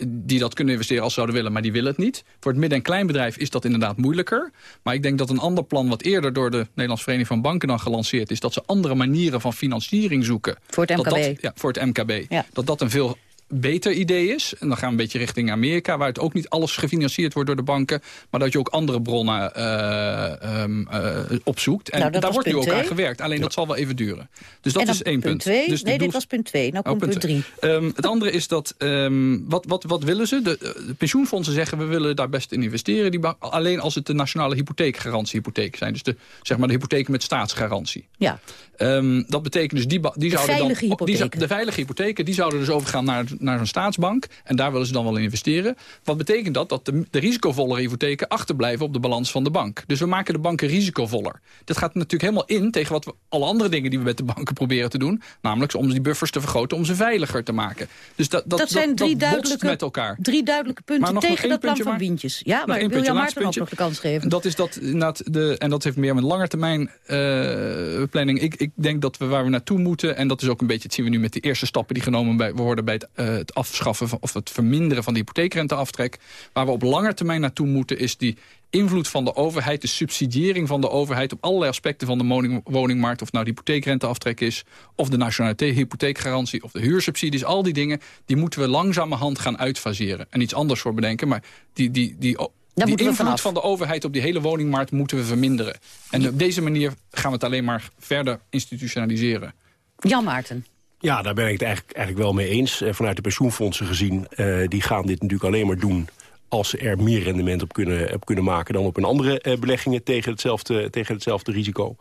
die dat kunnen investeren als ze zouden willen, maar die willen het niet. Voor het midden- en kleinbedrijf is dat inderdaad moeilijker. Maar ik denk dat een ander plan wat eerder door de Nederlandse Vereniging van Banken dan gelanceerd is... dat ze andere manieren van financiering zoeken. Voor het MKB. Dat ja, voor het MKB. Dat dat een veel beter idee is. En dan gaan we een beetje richting Amerika... waar het ook niet alles gefinancierd wordt door de banken... maar dat je ook andere bronnen uh, um, uh, opzoekt. En nou, daar wordt nu ook aan gewerkt. Alleen dat zal wel even duren. Dus dat is één punt. Twee? Dus nee, dit was punt 2. Nou komt oh, punt 3. Um, het andere is dat... Um, wat, wat, wat willen ze? De, de, pensioenfondsen zeggen... we willen daar best in investeren. Die alleen als het de nationale hypotheekgarantiehypotheek zijn. Dus de, zeg maar de hypotheek met staatsgarantie. Ja. Um, dat betekent dus... Die, die de zouden veilige dan, die, de veilige hypotheken... die zouden dus overgaan naar naar een staatsbank. En daar willen ze dan wel in investeren. Wat betekent dat? Dat de, de risicovolle hypotheken achterblijven op de balans van de bank. Dus we maken de banken risicovoller. Dat gaat natuurlijk helemaal in tegen wat we, alle andere dingen die we met de banken proberen te doen. Namelijk om die buffers te vergroten, om ze veiliger te maken. Dus dat, dat, dat zijn drie, duidelijke, met elkaar. drie duidelijke punten tegen dat plan van Wientjes. Ja, maar ik wil Jan Maarten ook nog de kans geven. Dat is dat, de, en dat heeft meer met langetermijn uh, planning. Ik, ik denk dat we waar we naartoe moeten, en dat is ook een beetje, het zien we nu met de eerste stappen die genomen bij, worden bij het, uh, het afschaffen van, of het verminderen van de hypotheekrenteaftrek. Waar we op lange termijn naartoe moeten is die invloed van de overheid, de subsidiëring van de overheid... op allerlei aspecten van de woningmarkt... of nou de hypotheekrenteaftrek is... of de nationale hypotheekgarantie of de huursubsidies... al die dingen, die moeten we langzamerhand gaan uitfaseren. En iets anders voor bedenken, maar die, die, die, die invloed van de overheid op die hele woningmarkt moeten we verminderen. En op deze manier gaan we het alleen maar verder institutionaliseren. Jan Maarten. Ja, daar ben ik het eigenlijk, eigenlijk wel mee eens. Eh, vanuit de pensioenfondsen gezien, uh, die gaan dit natuurlijk alleen maar doen als ze er meer rendement op kunnen, op kunnen maken... dan op een andere uh, beleggingen tegen hetzelfde, tegen hetzelfde risico.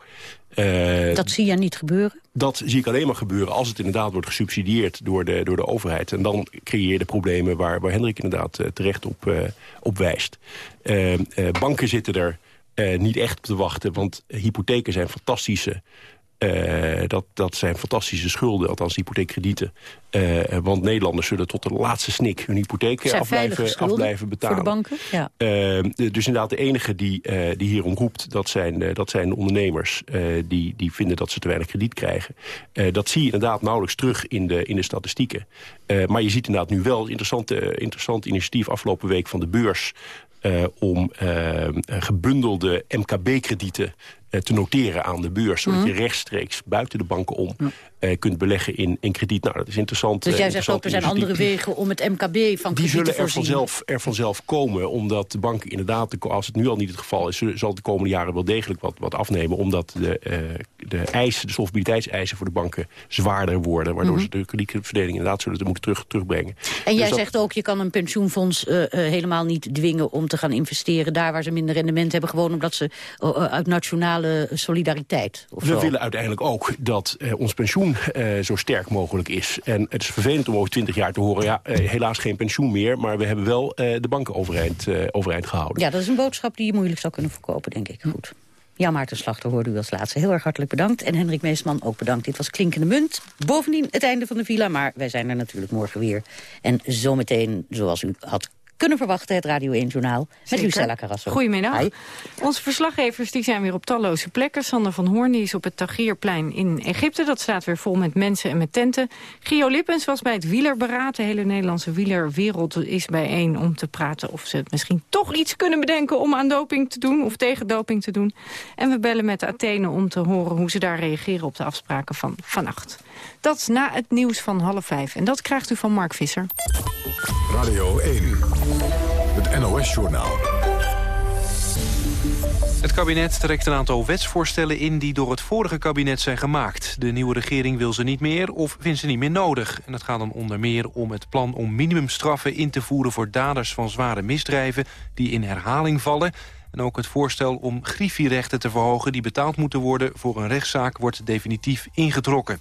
Uh, dat zie je niet gebeuren? Dat zie ik alleen maar gebeuren als het inderdaad wordt gesubsidieerd door de, door de overheid. En dan creëer je de problemen waar, waar Hendrik inderdaad terecht op, op wijst. banken zitten er niet echt op te wachten, want hypotheken zijn fantastische uh, dat, dat zijn fantastische schulden, althans hypotheekkredieten. Uh, want Nederlanders zullen tot de laatste snik hun hypotheek afblijven, afblijven betalen. Voor de banken? Ja. Uh, dus inderdaad, de enige die, die hierom roept, dat zijn, dat zijn ondernemers... die, die vinden dat ze te weinig krediet krijgen. dat zie je inderdaad nauwelijks terug in de, in de statistieken. maar je ziet inderdaad nu wel interessant, interessant initiatief afgelopen week van de beurs... Om gebundelde MKB-kredieten te noteren aan de beurs. Zodat mhm. je rechtstreeks buiten de banken om uh, kunt beleggen in, in krediet. Nou, dat is interessant. Dus jij zegt ook, er zijn andere wegen om het MKB van krediet te voorzien. Die zullen er vanzelf, er vanzelf komen, omdat de banken inderdaad, als het nu al niet het geval is, zal de komende jaren wel degelijk wat, wat afnemen, omdat de, uh, de eisen, de solvabiliteitseisen voor de banken zwaarder worden, waardoor mm -hmm. ze de kredietverdeling inderdaad zullen moeten terug, terugbrengen. En dus jij zegt ook, je kan een pensioenfonds helemaal niet dwingen om te gaan investeren daar waar ze minder rendement hebben, gewoon omdat ze uit nationale solidariteit. We willen uiteindelijk ook dat ons pensioen uh, zo sterk mogelijk is. En het is vervelend om over twintig jaar te horen... ja, uh, helaas geen pensioen meer, maar we hebben wel de banken overeind, overeind gehouden. Ja, dat is een boodschap die je moeilijk zou kunnen verkopen, denk ik. Goed. Jan Maarten Slachter hoorde u als laatste. Heel erg hartelijk bedankt. En Hendrik Meesman ook bedankt. Dit was Klinkende Munt. Bovendien het einde van de villa, maar wij zijn er natuurlijk morgen weer. En zometeen, zoals u had kunnen verwachten, het Radio 1-journaal. Met Lucella Carrasso. Goedemiddag. Onze verslaggevers die zijn weer op talloze plekken. Sander van Hoorn die is op het Tagierplein in Egypte. Dat staat weer vol met mensen en met tenten. Gio Lippens was bij het wielerberaad. De hele Nederlandse wielerwereld is bijeen om te praten... of ze misschien toch iets kunnen bedenken om aan doping te doen... of tegen doping te doen. En we bellen met Athene om te horen hoe ze daar reageren op de afspraken van vannacht. Dat na het nieuws van half vijf. En dat krijgt u van Mark Visser. Radio 1, het NOS-journaal. Het kabinet trekt een aantal wetsvoorstellen in die door het vorige kabinet zijn gemaakt. De nieuwe regering wil ze niet meer of vindt ze niet meer nodig. En het gaat dan onder meer om het plan om minimumstraffen in te voeren... voor daders van zware misdrijven die in herhaling vallen... En ook het voorstel om griffierechten te verhogen... die betaald moeten worden voor een rechtszaak wordt definitief ingetrokken.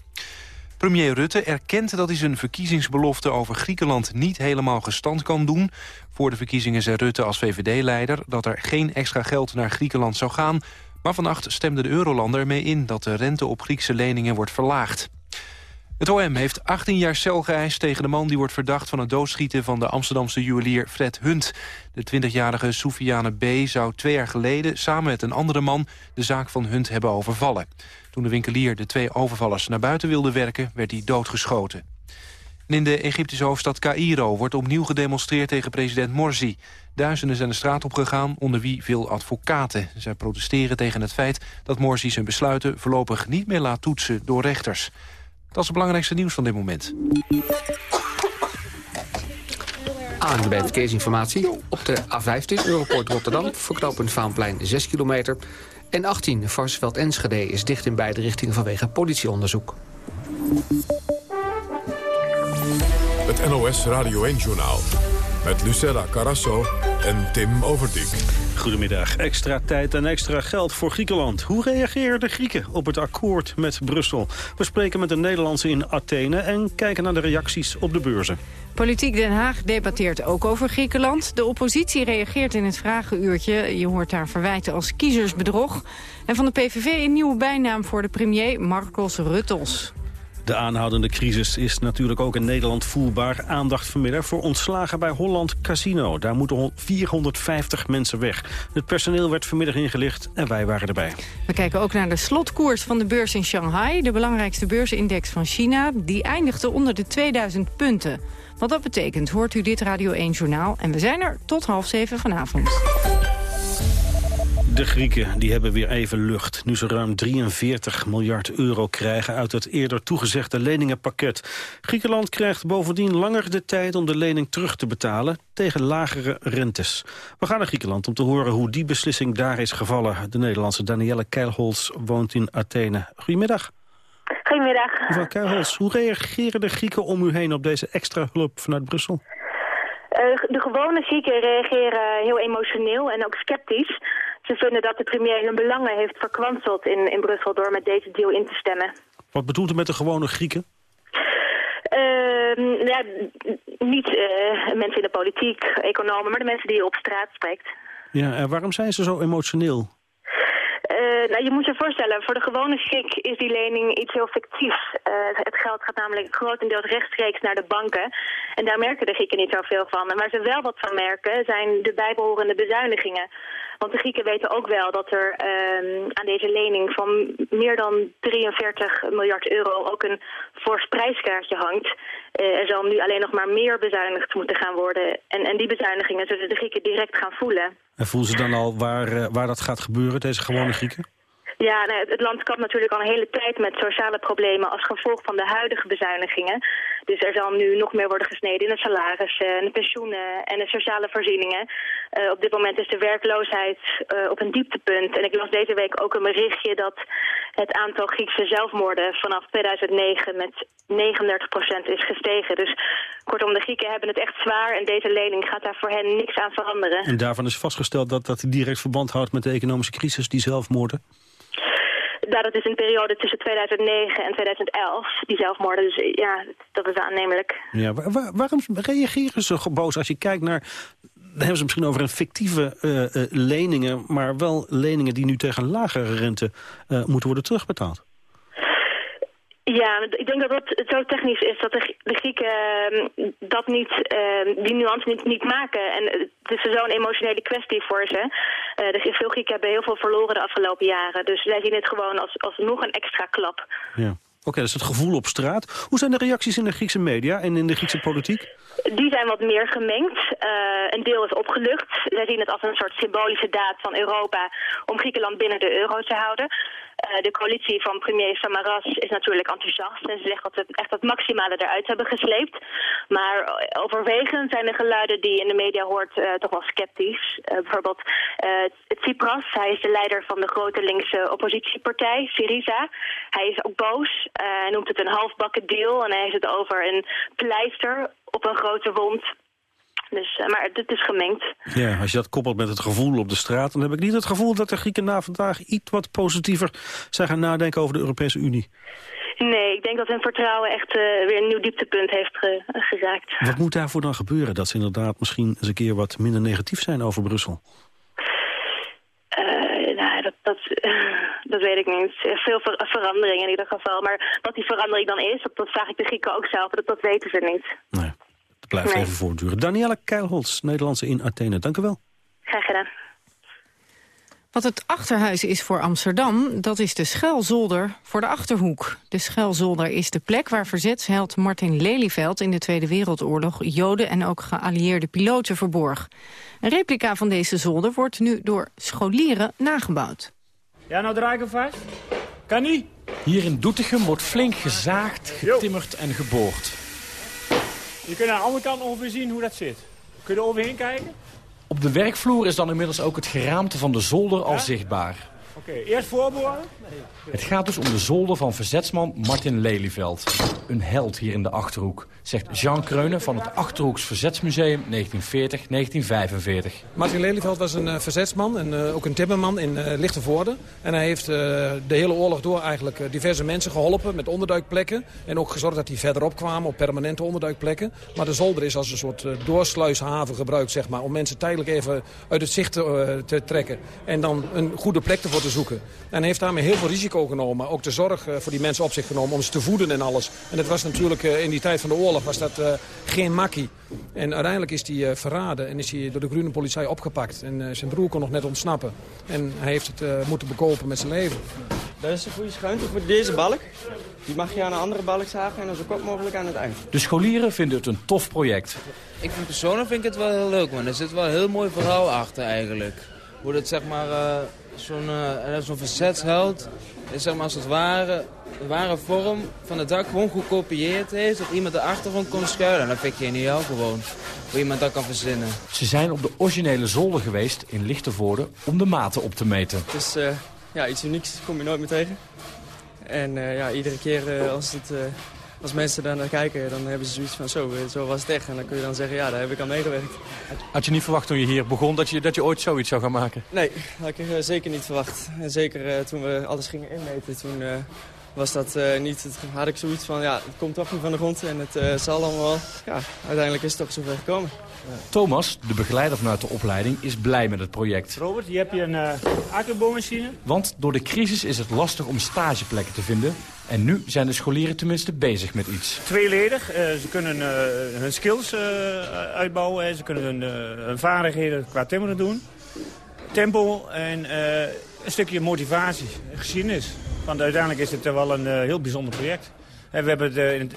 Premier Rutte erkent dat hij zijn verkiezingsbelofte over Griekenland niet helemaal gestand kan doen. Voor de verkiezingen zei Rutte als VVD-leider dat er geen extra geld naar Griekenland zou gaan. Maar vannacht stemde de Eurolander ermee in dat de rente op Griekse leningen wordt verlaagd. Het OM heeft 18 jaar cel geëist tegen de man die wordt verdacht van het doodschieten van de Amsterdamse juwelier Fred Hunt. De 20-jarige Soufiane B. zou twee jaar geleden samen met een andere man de zaak van Hunt hebben overvallen. Toen de winkelier de twee overvallers naar buiten wilde werken, werd hij doodgeschoten. in de Egyptische hoofdstad Cairo wordt opnieuw gedemonstreerd tegen president Morsi. Duizenden zijn de straat opgegaan, onder wie veel advocaten. Zij protesteren tegen het feit dat Morsi zijn besluiten voorlopig niet meer laat toetsen door rechters. Dat is het belangrijkste nieuws van dit moment. Aan bij verkeersinformatie. Op de A15 Europort Rotterdam, verknopend Vaanplein 6 kilometer. En 18 Varsveld-Enschede is dicht in beide richtingen vanwege politieonderzoek. Het NOS Radio 1-journaal met Lucella Carasso en Tim Overdijk. Goedemiddag. Extra tijd en extra geld voor Griekenland. Hoe reageren de Grieken op het akkoord met Brussel? We spreken met de Nederlandse in Athene en kijken naar de reacties op de beurzen. Politiek Den Haag debatteert ook over Griekenland. De oppositie reageert in het vragenuurtje. Je hoort daar verwijten als kiezersbedrog. En van de PVV een nieuwe bijnaam voor de premier, Marcos Ruttels. De aanhoudende crisis is natuurlijk ook in Nederland voelbaar. Aandacht vanmiddag voor ontslagen bij Holland Casino. Daar moeten 450 mensen weg. Het personeel werd vanmiddag ingelicht en wij waren erbij. We kijken ook naar de slotkoers van de beurs in Shanghai. De belangrijkste beursindex van China. Die eindigde onder de 2000 punten. Wat dat betekent hoort u dit Radio 1-journaal. En we zijn er tot half zeven vanavond. De Grieken die hebben weer even lucht. Nu ze ruim 43 miljard euro krijgen uit het eerder toegezegde leningenpakket. Griekenland krijgt bovendien langer de tijd om de lening terug te betalen tegen lagere rentes. We gaan naar Griekenland om te horen hoe die beslissing daar is gevallen. De Nederlandse Danielle Keilholz woont in Athene. Goedemiddag. Goedemiddag. Mevrouw Keilholz, hoe reageren de Grieken om u heen op deze extra hulp vanuit Brussel? Uh, de gewone Grieken reageren heel emotioneel en ook sceptisch. Ze vinden dat de premier hun belangen heeft verkwanseld in, in Brussel door met deze deal in te stemmen. Wat bedoelt u met de gewone Grieken? Uh, ja, niet uh, mensen in de politiek, economen, maar de mensen die je op straat spreekt. Ja, en waarom zijn ze zo emotioneel? Uh, nou, je moet je voorstellen, voor de gewone schik is die lening iets heel fictiefs. Uh, het geld gaat namelijk grotendeels rechtstreeks naar de banken. En daar merken de Grieken niet zoveel van. En waar ze wel wat van merken zijn de bijbehorende bezuinigingen. Want de Grieken weten ook wel dat er uh, aan deze lening van meer dan 43 miljard euro ook een fors prijskaartje hangt. Uh, er zal nu alleen nog maar meer bezuinigd moeten gaan worden. En, en die bezuinigingen zullen de Grieken direct gaan voelen. En voelen ze dan al waar, uh, waar dat gaat gebeuren, deze gewone Grieken? Ja, het land kampt natuurlijk al een hele tijd met sociale problemen als gevolg van de huidige bezuinigingen. Dus er zal nu nog meer worden gesneden in de salarissen, de pensioenen en de sociale voorzieningen. Uh, op dit moment is de werkloosheid uh, op een dieptepunt. En ik las deze week ook een berichtje dat het aantal Griekse zelfmoorden vanaf 2009 met 39% is gestegen. Dus kortom, de Grieken hebben het echt zwaar en deze lening gaat daar voor hen niks aan veranderen. En daarvan is vastgesteld dat dat direct verband houdt met de economische crisis, die zelfmoorden? Nou, dat is een periode tussen 2009 en 2011, die zelfmoorden. Dus ja, dat is aannemelijk. Ja, waar, waarom reageren ze boos als je kijkt naar... Dan hebben ze misschien over een fictieve uh, leningen... maar wel leningen die nu tegen lagere rente moeten worden terugbetaald. Ja, ik denk dat het zo technisch is dat de, Grieken ehm, dat niet, uh, die nuance niet, niet maken. En het is zo'n emotionele kwestie voor ze. Uh, de, veel Grieken hebben heel veel verloren de afgelopen jaren. Dus wij zien het gewoon als, als nog een extra klap. Ja. Oké, dat is het gevoel op straat. Hoe zijn de reacties in de Griekse media en in de Griekse politiek? Die zijn wat meer gemengd. Uh, een deel is opgelucht. Zij zien het als een soort symbolische daad van Europa om Griekenland binnen de euro te houden. Uh, de coalitie van premier Samaras is natuurlijk enthousiast en ze zegt dat ze echt het maximale eruit hebben gesleept. Maar overwegend zijn de geluiden die in de media hoort uh, toch wel sceptisch. Bijvoorbeeld Tsipras, hij is de leider van de grote linkse oppositiepartij, Syriza. Hij is ook boos, hij noemt het een halfbakken deal en hij heeft het over een pleister op een grote wond dus, uh, maar het is gemengd. Ja, als je dat koppelt met het gevoel op de straat... dan heb ik niet het gevoel dat de Grieken na vandaag iets wat positiever zijn gaan nadenken over de Europese Unie. Nee, ik denk dat hun vertrouwen echt uh, weer een nieuw dieptepunt heeft ge geraakt. Wat moet daarvoor dan gebeuren? Dat ze inderdaad misschien eens een keer wat minder negatief zijn over Brussel? Uh, nou, dat, dat, dat weet ik niet. Veel ver verandering in ieder geval. Maar wat die verandering dan is, dat, dat vraag ik de Grieken ook zelf. Dat, dat weten ze niet. Nee. Het blijft even voortduren. Danielle Keilholz, Nederlandse in Athene. Dank u wel. Graag gedaan. Wat het achterhuis is voor Amsterdam, dat is de Schelzolder voor de Achterhoek. De Schelzolder is de plek waar verzetsheld Martin Lelyveld in de Tweede Wereldoorlog Joden en ook geallieerde piloten verborg. Een replica van deze zolder wordt nu door scholieren nagebouwd. Ja, nou draai ik hem vast. Kan niet. Hier in Doetinchem wordt flink gezaagd, getimmerd en geboord. Je kunt aan de andere kant ongeveer zien hoe dat zit. Kun je er overheen kijken? Op de werkvloer is dan inmiddels ook het geraamte van de zolder al zichtbaar. Oké, eerst voorboren. Het gaat dus om de zolder van verzetsman Martin Lelyveld. Een held hier in de Achterhoek, zegt Jean Kreunen van het Achterhoeks Verzetsmuseum 1940-1945. Martin Lelyveld was een uh, verzetsman en uh, ook een timmerman in uh, Lichtenvoorde. En hij heeft de hele oorlog door eigenlijk diverse mensen geholpen met onderduikplekken. En ook gezorgd dat die verderop kwamen op permanente onderduikplekken. Maar de zolder is als een soort doorsluishaven gebruikt zeg maar, om mensen tijdelijk even uit het zicht te, te trekken. En dan een goede plek ervoor te zoeken. En hij heeft daarmee heel veel risico genomen. Ook de zorg voor die mensen op zich genomen om ze te voeden en alles. En dat was natuurlijk in die tijd van de oorlog was dat geen makkie. En uiteindelijk is hij verraden en is hij door de groene politie opgepakt. En zijn broer kon nog net ontsnappen. En hij heeft het moeten bekopen met zijn leven. Dat is een goede schuinte voor deze balk. Die mag je aan een andere balk zagen en dan zo kort mogelijk aan het eind. De scholieren vinden het een tof project. Ik vind persoonlijk vind ik het wel heel leuk, man. Er zit wel een heel mooi verhaal achter eigenlijk. Hoe dat zeg maar... Uh zo'n uh, zo verzetsheld is zeg maar als het ware, de ware vorm van het dak gewoon gekopieerd heeft. Dat iemand de achtergrond kon schuilen. En dat vind ik geniaal gewoon. Hoe iemand dat kan verzinnen. Ze zijn op de originele zolder geweest in Lichtenvoorde om de maten op te meten. Het is uh, ja, iets unieks, kom je nooit meer tegen. En uh, ja, iedere keer als het als mensen daar naar kijken, dan hebben ze zoiets van zo, zo was het echt. En dan kun je dan zeggen, ja, daar heb ik aan meegewerkt. Had je niet verwacht toen je hier begon dat je, dat je ooit zoiets zou gaan maken? Nee, had ik uh, zeker niet verwacht. En zeker uh, toen we alles gingen inmeten, toen was dat niet, het, had ik zoiets van, ja, het komt toch niet van de grond en het zal allemaal wel. Ja, uiteindelijk is het toch zover gekomen. Thomas, de begeleider vanuit de opleiding, is blij met het project. Robert, hier heb je een uh, akkerboommachine. Want door de crisis is het lastig om stageplekken te vinden. En nu zijn de scholieren tenminste bezig met iets. Tweeledig. Uh, ze kunnen uh, hun skills uitbouwen. Ze kunnen hun, hun, vaardigheden qua timmeren doen. Tempo en een stukje motivatie, geschiedenis. Want uiteindelijk is het wel een heel bijzonder project. En we hebben het, in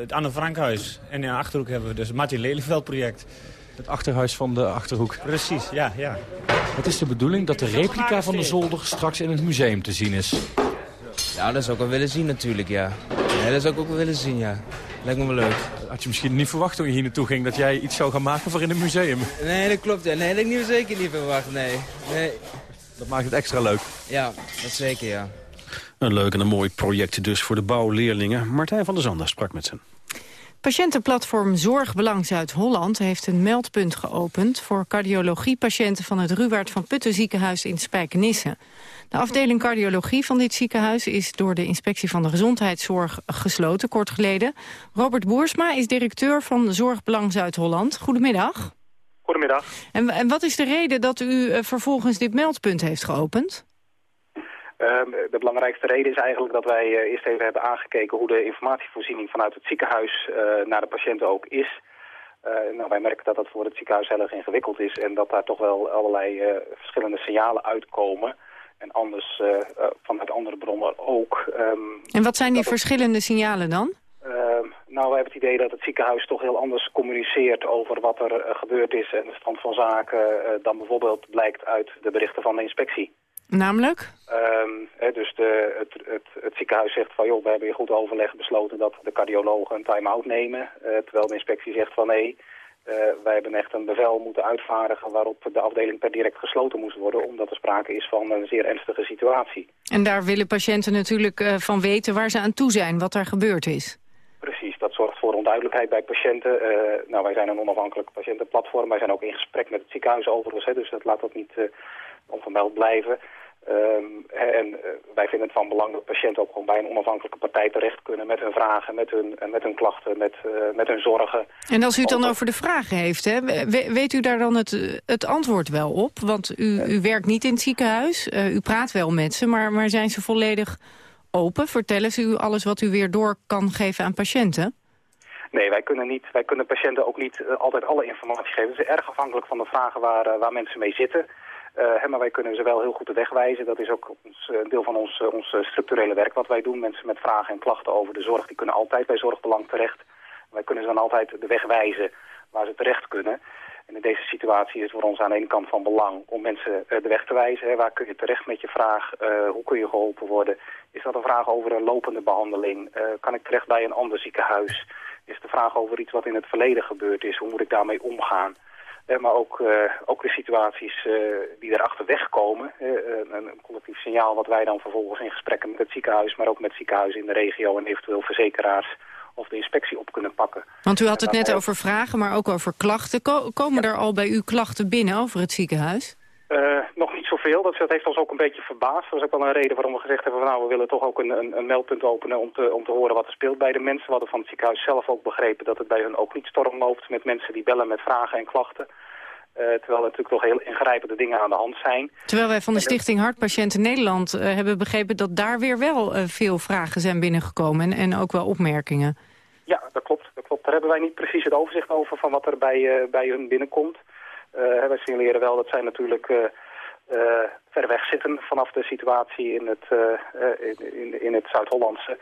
het Anne Frankhuis en in de Achterhoek hebben we dus het Martin Lelyveld project. Het achterhuis van de Achterhoek. Precies, ja, ja. Het is de bedoeling dat de replica van de zolder straks in het museum te zien is. Ja, dat zou ik wel willen zien natuurlijk, ja. ja dat zou ik ook wel willen zien, ja. Lijkt me wel leuk. Had je misschien niet verwacht toen je hier naartoe ging... dat jij iets zou gaan maken voor in het museum? Nee, dat klopt. Ja. Nee, dat heb ik niet, zeker niet verwacht, nee. nee. Dat maakt het extra leuk. Ja, dat zeker, ja. Een leuk en een mooi project dus voor de bouwleerlingen. Martijn van der Zanden sprak met ze. Patiëntenplatform Zorgbelang Zuid-Holland heeft een meldpunt geopend... voor cardiologiepatiënten van het Ruwaard van Putten ziekenhuis in Spijkenisse. De afdeling cardiologie van dit ziekenhuis is door de Inspectie van de Gezondheidszorg gesloten kort geleden. Robert Boersma is directeur van Zorgbelang Zuid-Holland. Goedemiddag. Goedemiddag. En, en, wat is de reden dat u uh, vervolgens dit meldpunt heeft geopend? Ehm, de belangrijkste reden is eigenlijk dat wij uh, eerst even hebben aangekeken hoe de informatievoorziening vanuit het ziekenhuis uh, naar de patiënten ook is. Uh, nou, wij merken dat dat voor het ziekenhuis heel erg ingewikkeld is en dat daar toch wel allerlei verschillende signalen uitkomen. En anders vanuit andere bronnen ook. Um, en wat zijn die verschillende signalen dan? Ehm, nou, wij hebben het idee dat het ziekenhuis toch heel anders communiceert over wat er gebeurd is en de stand van zaken dan bijvoorbeeld blijkt uit de berichten van de inspectie. Namelijk? Um, dus de, het, het, het, ziekenhuis zegt van, joh, we hebben in goed overleg besloten dat de cardiologen een time-out nemen. Uh, terwijl de inspectie zegt van, nee, uh, wij hebben echt een bevel moeten uitvaardigen waarop de afdeling per direct gesloten moest worden, omdat er sprake is van een zeer ernstige situatie. En daar willen patiënten natuurlijk uh, van weten waar ze aan toe zijn, wat er gebeurd is. Precies, dat zorgt voor onduidelijkheid bij patiënten. nou, wij zijn een onafhankelijk patiëntenplatform. Wij zijn ook in gesprek met het ziekenhuis overigens, hè, dus dat laat dat niet onvermeld blijven. Um, en uh, wij vinden het van belang dat patiënten ook gewoon bij een onafhankelijke partij terecht kunnen met hun vragen, met hun, met hun klachten, met, uh, met hun zorgen. En als u het dan over de vragen heeft, hè, weet u daar dan het, het antwoord wel op? Want u, u werkt niet in het ziekenhuis, uh, u praat wel met ze, maar, maar zijn ze volledig open? Vertellen ze u alles wat u weer door kan geven aan patiënten? Nee, wij kunnen, niet, wij kunnen patiënten ook niet altijd alle informatie geven. Het is erg afhankelijk van de vragen waar, waar mensen mee zitten. Uh, maar wij kunnen ze wel heel goed de weg wijzen. Dat is ook ons, een deel van ons, ons structurele werk wat wij doen. Mensen met vragen en klachten over de zorg, die kunnen altijd bij Zorgbelang terecht. Wij kunnen ze dan altijd de weg wijzen waar ze terecht kunnen. En in deze situatie is het voor ons aan de ene kant van belang om mensen de weg te wijzen. Hè. Waar kun je terecht met je vraag? Hoe kun je geholpen worden? Is dat een vraag over een lopende behandeling? kan ik terecht bij een ander ziekenhuis? Is de vraag over iets wat in het verleden gebeurd is? Hoe moet ik daarmee omgaan? Uh, maar ook, uh, ook de situaties uh, die erachter wegkomen. Een, een, collectief signaal wat wij dan vervolgens in gesprekken met het ziekenhuis... maar ook met ziekenhuizen in de regio en eventueel verzekeraars of de inspectie op kunnen pakken. Want u had het net over vragen, maar ook over klachten. Ko komen er al bij u klachten binnen over het ziekenhuis? Dat, dat heeft ons ook een beetje verbaasd. Dat is ook wel een reden waarom we gezegd hebben... Van, nou, we willen toch ook een, een, een, meldpunt openen om te, om te horen wat er speelt bij de mensen. We hadden van het ziekenhuis zelf ook begrepen dat het bij hun ook niet storm loopt... met mensen die bellen met vragen en klachten. Uh, terwijl er natuurlijk toch heel ingrijpende dingen aan de hand zijn. Terwijl wij van de Stichting Hartpatiënten Nederland uh, hebben begrepen... dat daar weer wel veel vragen zijn binnengekomen en, en ook wel opmerkingen. Ja, dat klopt, dat klopt. Daar hebben wij niet precies het overzicht over van wat er bij, bij hun binnenkomt. Wij signaleren wel dat zij natuurlijk ver weg zitten vanaf de situatie in het, in, in, in, het Zuid-Hollandse.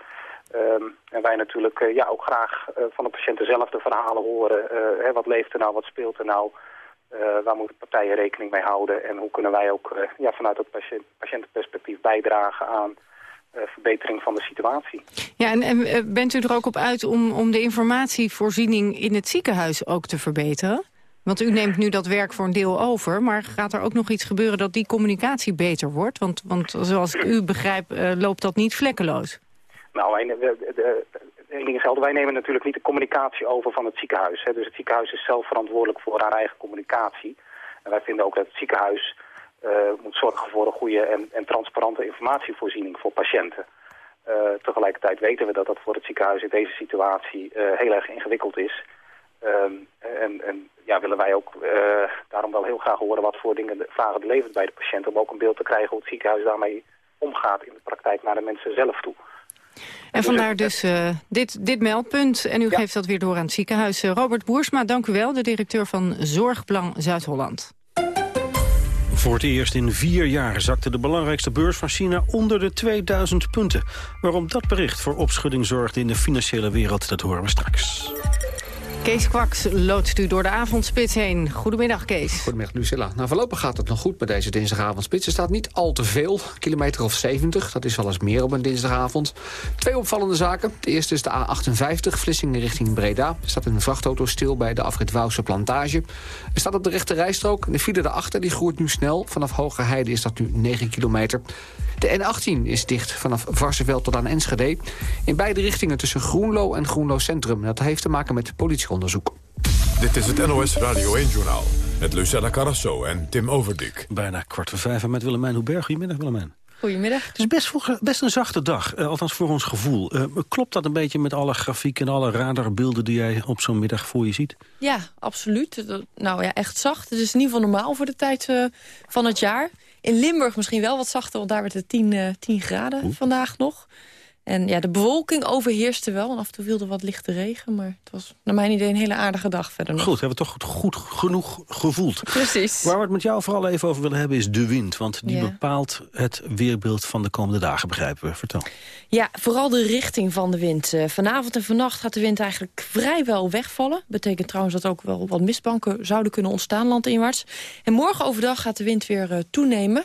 Um, en wij natuurlijk ja, ook graag van de patiënten zelf de verhalen horen. Hè, wat leeft er nou, wat speelt er nou? waar moeten partijen rekening mee houden? En hoe kunnen wij ook ja, vanuit het patiënt, patiëntenperspectief bijdragen aan verbetering van de situatie. Ja, en, en bent u er ook op uit om, om de informatievoorziening in het ziekenhuis ook te verbeteren? Want u neemt nu dat werk voor een deel over, maar gaat er ook nog iets gebeuren dat die communicatie beter wordt? Want, want zoals ik u begrijp, uh, loopt dat niet vlekkeloos. Nou, wij, de, is helder, wij nemen natuurlijk niet de communicatie over van het ziekenhuis. Hè. Dus het ziekenhuis is zelf verantwoordelijk voor haar eigen communicatie. En wij vinden ook dat het ziekenhuis uh, moet zorgen voor een goede en, en transparante informatievoorziening voor patiënten. Uh, tegelijkertijd weten we dat dat voor het ziekenhuis in deze situatie heel erg ingewikkeld is. Um, en, en ja, willen wij ook uh, daarom wel heel graag horen wat voor dingen de vragen levert bij de patiënt. Om ook een beeld te krijgen hoe het ziekenhuis daarmee omgaat in de praktijk naar de mensen zelf toe. En vandaar dus uh, dit, dit meldpunt. En u ja. geeft dat weer door aan het ziekenhuis. Uh, Robert Boersma, dank u wel, de directeur van Zorgplan Zuid-Holland. Voor het eerst in vier jaar zakte de belangrijkste beurs van China onder de 2000 punten. Waarom dat bericht voor opschudding zorgde in de financiële wereld, dat horen we straks. Kees Kwaks loodst u door de avondspits heen. Goedemiddag, Kees. Goedemiddag, Lucilla. Nou, voorlopig gaat het nog goed met deze dinsdagavondspits. Er staat niet al te veel, kilometer of 70. Dat is wel eens meer op een dinsdagavond. Twee opvallende zaken. De eerste is de A58, Vlissingen richting Breda. Er staat een vrachtauto stil bij de afrit Wouwse Plantage. Er staat op de rechte rijstrook. De file daarachter die groeit nu snel. Vanaf Hoge Heide is dat nu 9 kilometer. De N18 is dicht vanaf Varsenveld tot aan Enschede. In beide richtingen tussen Groenlo en Groenlo Centrum. Dat heeft te maken met politieonderzoek. Dit is het NOS Radio 1-journaal. Met Lucella Carrasso en Tim Overdik. Bijna kwart voor vijf en met Willemijn Hoeberg. Goedemiddag, Willemijn. Goedemiddag. Het is best, voor, best een zachte dag, uh, althans voor ons gevoel. Uh, klopt dat een beetje met alle grafieken en alle radarbeelden... die jij op zo'n middag voor je ziet? Ja, absoluut. Nou ja, echt zacht. Het is in ieder geval normaal voor de tijd uh, van het jaar. In Limburg misschien wel wat zachter, want daar werd het 10, 10 graden vandaag nog. En ja, de bewolking overheerste wel. En af en toe wilde wat lichte regen. Maar het was naar mijn idee een hele aardige dag verder nog. Goed, hebben we toch goed genoeg gevoeld. Precies. Waar we het met jou vooral even over willen hebben is de wind. Want die bepaalt het weerbeeld van de komende dagen, begrijpen we. Vertel. Ja, vooral de richting van de wind. Uh, vanavond en vannacht gaat de wind eigenlijk vrijwel wegvallen. Betekent trouwens dat ook wel wat mistbanken zouden kunnen ontstaan landinwaarts. En morgen overdag gaat de wind weer uh, toenemen.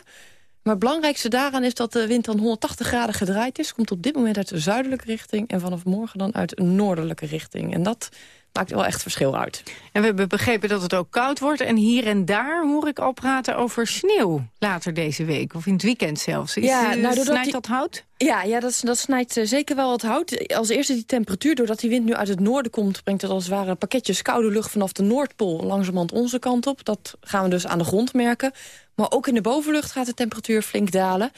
Maar het belangrijkste daaraan is dat de wind dan 180 graden gedraaid is. Komt op dit moment uit de zuidelijke richting en vanaf morgen dan uit een noordelijke richting. En dat maakt wel echt verschil uit. En we hebben begrepen dat het ook koud wordt. En hier en daar hoor ik al praten over sneeuw later deze week. Of in het weekend zelfs. Is, ja, nou, snijdt dat hout? Ja, ja dat, dat snijdt eh, zeker wel het hout. Als eerste die temperatuur, doordat die wind nu uit het noorden komt... brengt het als het ware pakketjes koude lucht vanaf de Noordpool... langzamerhand onze kant op. Dat gaan we dus aan de grond merken. Maar ook in de bovenlucht gaat de temperatuur flink dalen.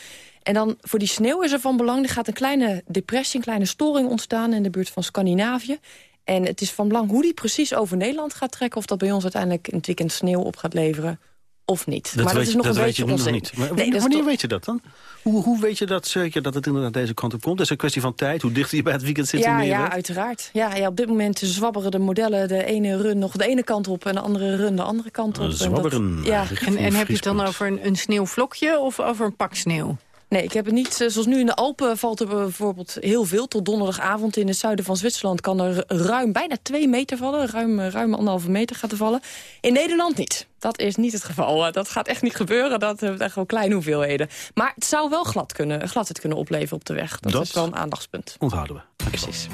En dan voor die sneeuw is er van belang... er gaat een kleine depressie, een kleine storing ontstaan... in de buurt van Scandinavië. En het is van belang hoe die precies over Nederland gaat trekken... of dat bij ons uiteindelijk in het sneeuw op gaat leveren of niet. Dat maar dat is nog dat een weet beetje je nog niet. Maar nee, wanneer weet je dat dan? Hoe, hoe weet je dat zeker dat het inderdaad deze kant op komt? Dat is een kwestie van tijd, hoe dichter je bij het weekend zit. Ja, meer ja uiteraard. Ja, ja, op dit moment zwabberen de modellen de ene run nog de ene kant op... en de andere run de andere kant op. Zwabberen. En, dat, ja. en, en heb je het dan over een, een sneeuwvlokje of over een pak sneeuw? Nee, ik heb het niet. Eh, zoals nu in de Alpen valt er bijvoorbeeld heel veel. Tot donderdagavond in het zuiden van Zwitserland kan er ruim bijna twee meter vallen. Ruim, eh, ruim anderhalve meter gaat er vallen. In Nederland niet. Dat is niet het geval. Eh, dat gaat echt niet gebeuren. Dat hebben echt wel kleine hoeveelheden. Maar het zou wel glad kunnen, gladheid kunnen opleveren op de weg. Dat, is wel een aandachtspunt. Onthouden we. Precies.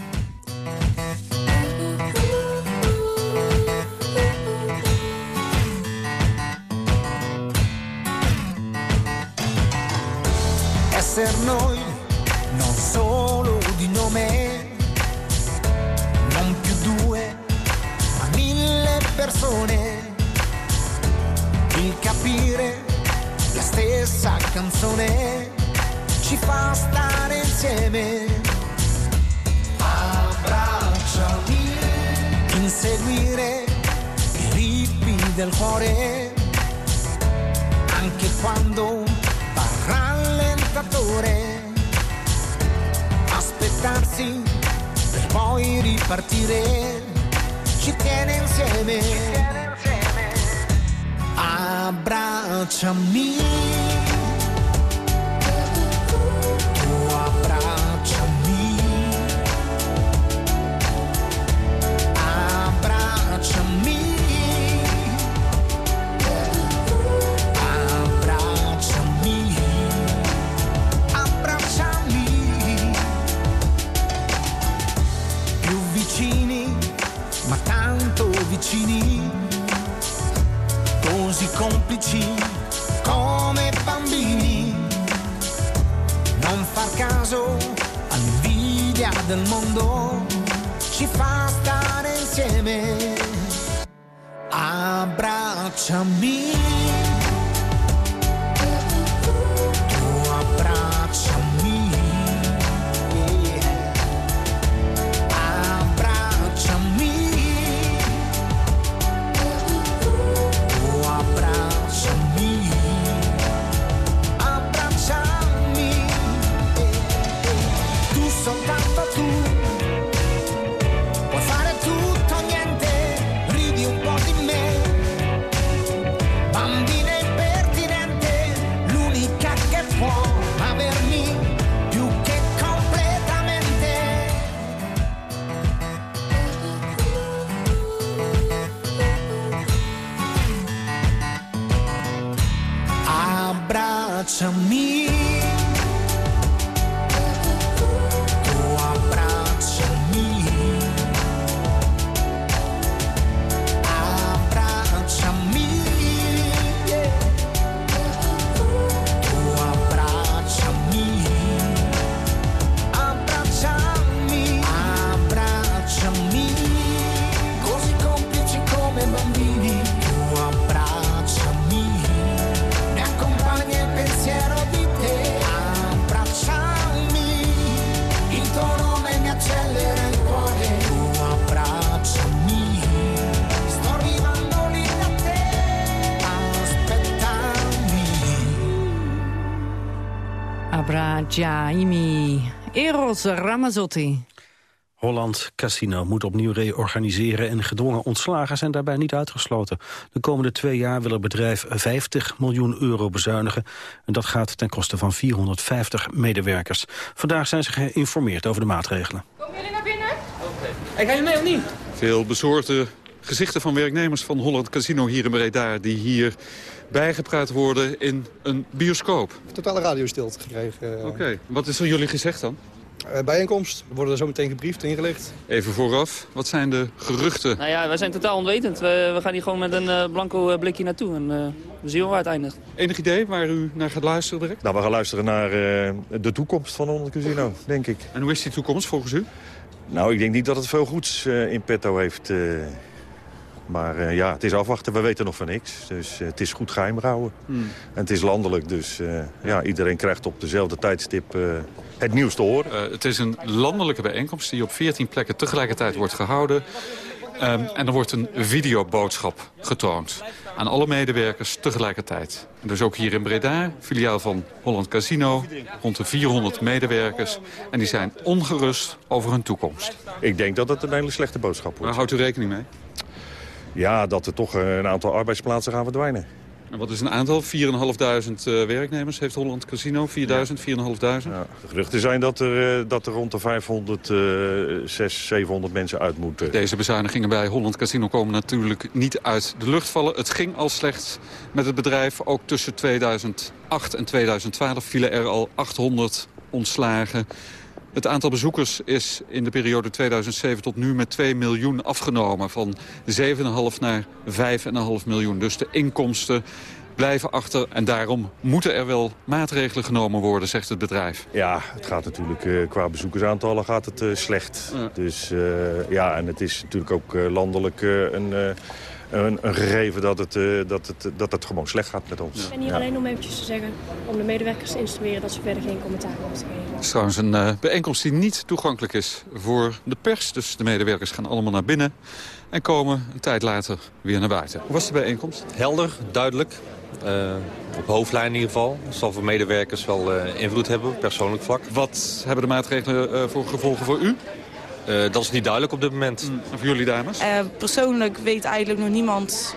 Esser noi, non solo di nome, non più due, ma mille persone. Il capire la stessa canzone ci fa stare insieme. Abbracciami, inseguire i ritmi del cuore, anche quando va rallentatore. Aspettarsi per poi ripartire, ci tiene insieme. Abbracciami. Caso all'invidia del mondo, ci fa stare insieme. Abbracciami. Jaimi. Eros Ramazzotti. Holland Casino moet opnieuw reorganiseren en gedwongen ontslagen zijn daarbij niet uitgesloten. De komende twee jaar wil het bedrijf 50 miljoen euro bezuinigen en dat gaat ten koste van 450 medewerkers. Vandaag zijn ze geïnformeerd over de maatregelen. Komen jullie naar binnen? Oké. Ik ga je mee of niet? Veel bezorgde gezichten van werknemers van Holland Casino hier in Breda... die hier bijgepraat worden in een bioscoop. Totale radiostilte gekregen. Oké, wat is er jullie gezegd dan? Uh, bijeenkomst, we worden er zo meteen gebriefd, ingelicht. Even vooraf, wat zijn de geruchten? Nou ja, wij zijn totaal onwetend. We, we gaan hier gewoon met een uh, blanco blikje naartoe en uh, we zien waar het eindigt. Enig idee waar u naar gaat luisteren direct? Nou, we gaan luisteren naar de toekomst van Holland Casino, denk ik. En hoe is die toekomst volgens u? Nou, ik denk niet dat het veel goeds in petto heeft... Maar uh, ja, het is afwachten. We weten nog van niks. Dus uh, het is goed geheim houden. Hmm. En het is landelijk, dus uh, ja, iedereen krijgt op dezelfde tijdstip het nieuws te horen. het is een landelijke bijeenkomst die op 14 plekken tegelijkertijd wordt gehouden. Um, en er wordt een videoboodschap getoond aan alle medewerkers tegelijkertijd. En dus ook hier in Breda, filiaal van Holland Casino, rond de 400 medewerkers. En die zijn ongerust over hun toekomst. Ik denk dat het een hele slechte boodschap wordt. Waar houdt u rekening mee? Ja, dat er toch een aantal arbeidsplaatsen gaan verdwijnen. En wat is een aantal? 4.500 uh, werknemers heeft Holland Casino? 4.000, ja. 4.500? Ja, de geruchten zijn dat er, uh, dat er rond de 500, uh, 600, 700 mensen uit moeten. Deze bezuinigingen bij Holland Casino komen natuurlijk niet uit de lucht vallen. Het ging al slecht met het bedrijf. Ook tussen 2008 en 2012 vielen er al 800 ontslagen. Het aantal bezoekers is in de periode 2007 tot nu met 2 miljoen afgenomen. Van 7,5 naar 5,5 miljoen. Dus de inkomsten blijven achter. En daarom moeten er wel maatregelen genomen worden, zegt het bedrijf. Ja, het gaat natuurlijk uh, qua bezoekersaantallen gaat het uh, slecht. Ja. Dus uh, ja, en het is natuurlijk ook landelijk een een, een, gegeven dat het, uh, dat, het, dat het gewoon slecht gaat met ons. Ik ben hier ja. alleen om eventjes te zeggen, om de medewerkers te instrueren dat ze verder geen commentaar hoeven te geven. Het is trouwens een uh, bijeenkomst die niet toegankelijk is voor de pers. Dus de medewerkers gaan allemaal naar binnen en komen een tijd later weer naar buiten. Hoe was de bijeenkomst? Helder, duidelijk. Uh, op hoofdlijn in ieder geval. Dat zal voor medewerkers wel invloed hebben, op persoonlijk vlak. Wat hebben de maatregelen voor gevolgen voor u? Uh, dat is niet duidelijk op dit moment. Mm. En voor jullie dames? Uh, persoonlijk weet eigenlijk nog niemand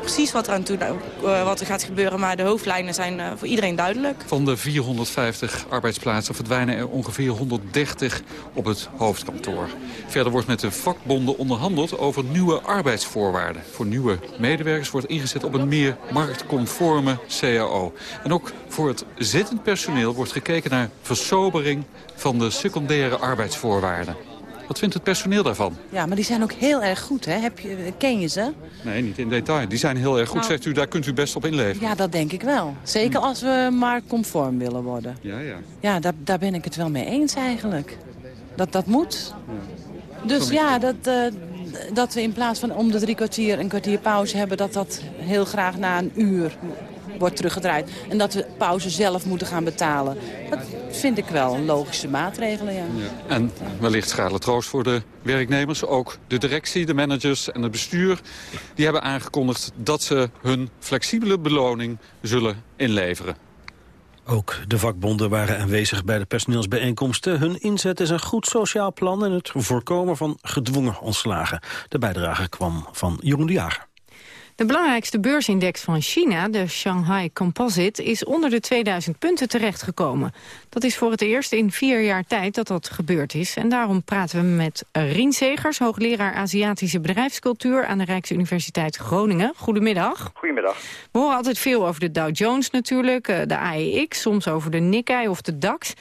precies wat er aan toe, uh, wat er gaat gebeuren. Maar de hoofdlijnen zijn voor iedereen duidelijk. Van de 450 arbeidsplaatsen verdwijnen er ongeveer 130 op het hoofdkantoor. Verder wordt met de vakbonden onderhandeld over nieuwe arbeidsvoorwaarden. Voor nieuwe medewerkers wordt ingezet op een meer marktconforme CAO. En ook voor het zittend personeel wordt gekeken naar versobering van de secundaire arbeidsvoorwaarden. Wat vindt het personeel daarvan? Ja, maar die zijn ook heel erg goed, hè? Heb je, ken je ze? Nee, niet in detail. Die zijn heel erg goed, nou, zegt u. Daar kunt u best op inleveren. Ja, dat denk ik wel. Zeker hm. als we maar conform willen worden. Ja, ja. Ja, daar, daar ben ik het wel mee eens eigenlijk. Dat dat moet. Ja. Dus ja, dat, uh, dat we in plaats van om de drie kwartier een kwartier pauze hebben... dat dat heel graag na een uur wordt teruggedraaid. En dat we pauze zelf moeten gaan betalen. Dat vind ik wel een logische maatregelen, ja. ja. En wellicht schade troost voor de werknemers. Ook de directie, de managers en het bestuur... die hebben aangekondigd dat ze hun flexibele beloning zullen inleveren. Ook de vakbonden waren aanwezig bij de personeelsbijeenkomsten. Hun inzet is een goed sociaal plan en het voorkomen van gedwongen ontslagen. De bijdrage kwam van Jeroen de Jager. De belangrijkste beursindex van China, de Shanghai Composite, is onder de 2000 punten terechtgekomen. Dat is voor het eerst in vier jaar tijd dat dat gebeurd is. En daarom praten we met Rien Segers, hoogleraar Aziatische bedrijfscultuur aan de Rijksuniversiteit Groningen. Goedemiddag. Goedemiddag. We horen altijd veel over de Dow Jones natuurlijk, eh, de AEX, soms over de Nikkei of de DAX.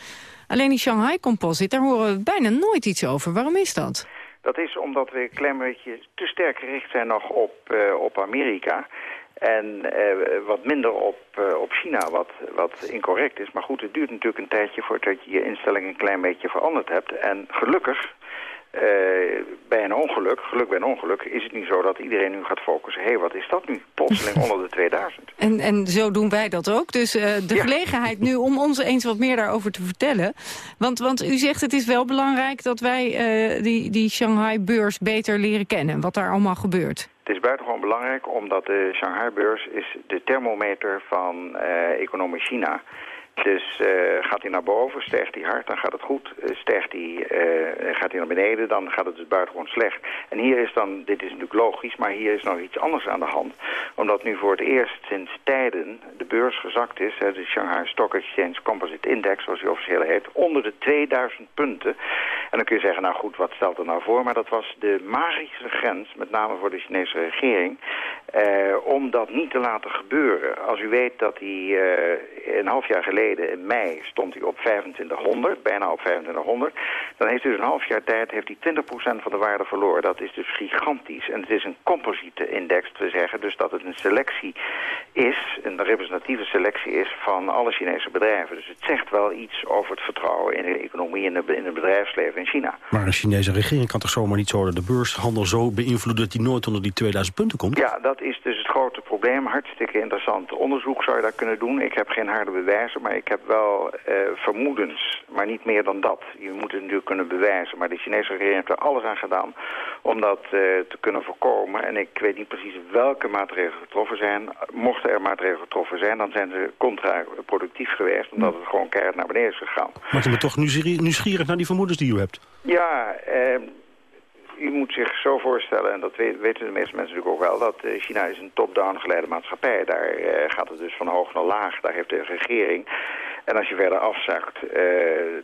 Alleen die Shanghai Composite, daar horen we bijna nooit iets over. Waarom is dat? Dat is omdat we een klein beetje te sterk gericht zijn nog op, uh, op Amerika. En uh, wat minder op, uh, op China, wat, wat incorrect is. Maar goed, het duurt natuurlijk een tijdje voordat je je instelling een klein beetje veranderd hebt. En gelukkig uh, bij een ongeluk, geluk bij een ongeluk, is het niet zo dat iedereen nu gaat focussen. Hé, hey, wat is dat nu? Plotseling onder de 2000. En, en zo doen wij dat ook. Dus uh, de ja. gelegenheid nu om ons eens wat meer daarover te vertellen. Want, want u zegt het is wel belangrijk dat wij uh, die, die Shanghai-beurs beter leren kennen. Wat daar allemaal gebeurt. Het is buitengewoon belangrijk omdat de Shanghai-beurs is de thermometer van economie China Dus eh, gaat hij naar boven, stijgt hij hard, dan gaat het goed. Eh, stijgt hij, eh, gaat hij naar beneden, dan gaat het dus buitengewoon slecht. En hier is dan, dit is natuurlijk logisch, maar hier is nog iets anders aan de hand. Omdat nu voor het eerst sinds tijden de beurs gezakt is, de Shanghai Stock Exchange Composite Index, zoals die officieel heet, onder de 2000 punten. En dan kun je zeggen, nou goed, wat stelt er nou voor? Maar dat was de magische grens, met name voor de Chinese regering, om dat niet te laten gebeuren. Als u weet dat hij een half jaar geleden, in mei, stond hij op 2500, bijna op 2500. Dan heeft hij dus een half jaar tijd heeft hij 20% van de waarde verloren. Dat is dus gigantisch. En het is een composite index, te zeggen. Dus dat het een selectie is, een representatieve selectie is van alle Chinese bedrijven. Dus het zegt wel iets over het vertrouwen in de economie en in het bedrijfsleven in China. Maar een Chinese regering kan toch zomaar niet zo de beurshandel zo beïnvloeden... dat die nooit onder die 2000 punten komt? Ja, dat is dus het grote probleem. Hartstikke interessant onderzoek zou je daar kunnen doen. Ik heb geen harde bewijzen, maar ik heb wel eh, vermoedens. Maar niet meer dan dat. Je moet het natuurlijk kunnen bewijzen. Maar de Chinese regering heeft er alles aan gedaan om dat eh, te kunnen voorkomen. En ik weet niet precies welke maatregelen getroffen zijn. Mochten er maatregelen getroffen zijn, dan zijn ze contraproductief geweest. Omdat het gewoon keihard naar beneden is gegaan. Maar je bent toch nieuwsgierig nieuwsgierig naar die vermoedens die u hebt? Ja, eh, u moet zich zo voorstellen, en dat weten, de meeste mensen natuurlijk ook wel... dat eh, China is een top-down geleide maatschappij. Daar eh, gaat het dus van hoog naar laag. Daar heeft de regering... En als je verder afzakt, eh,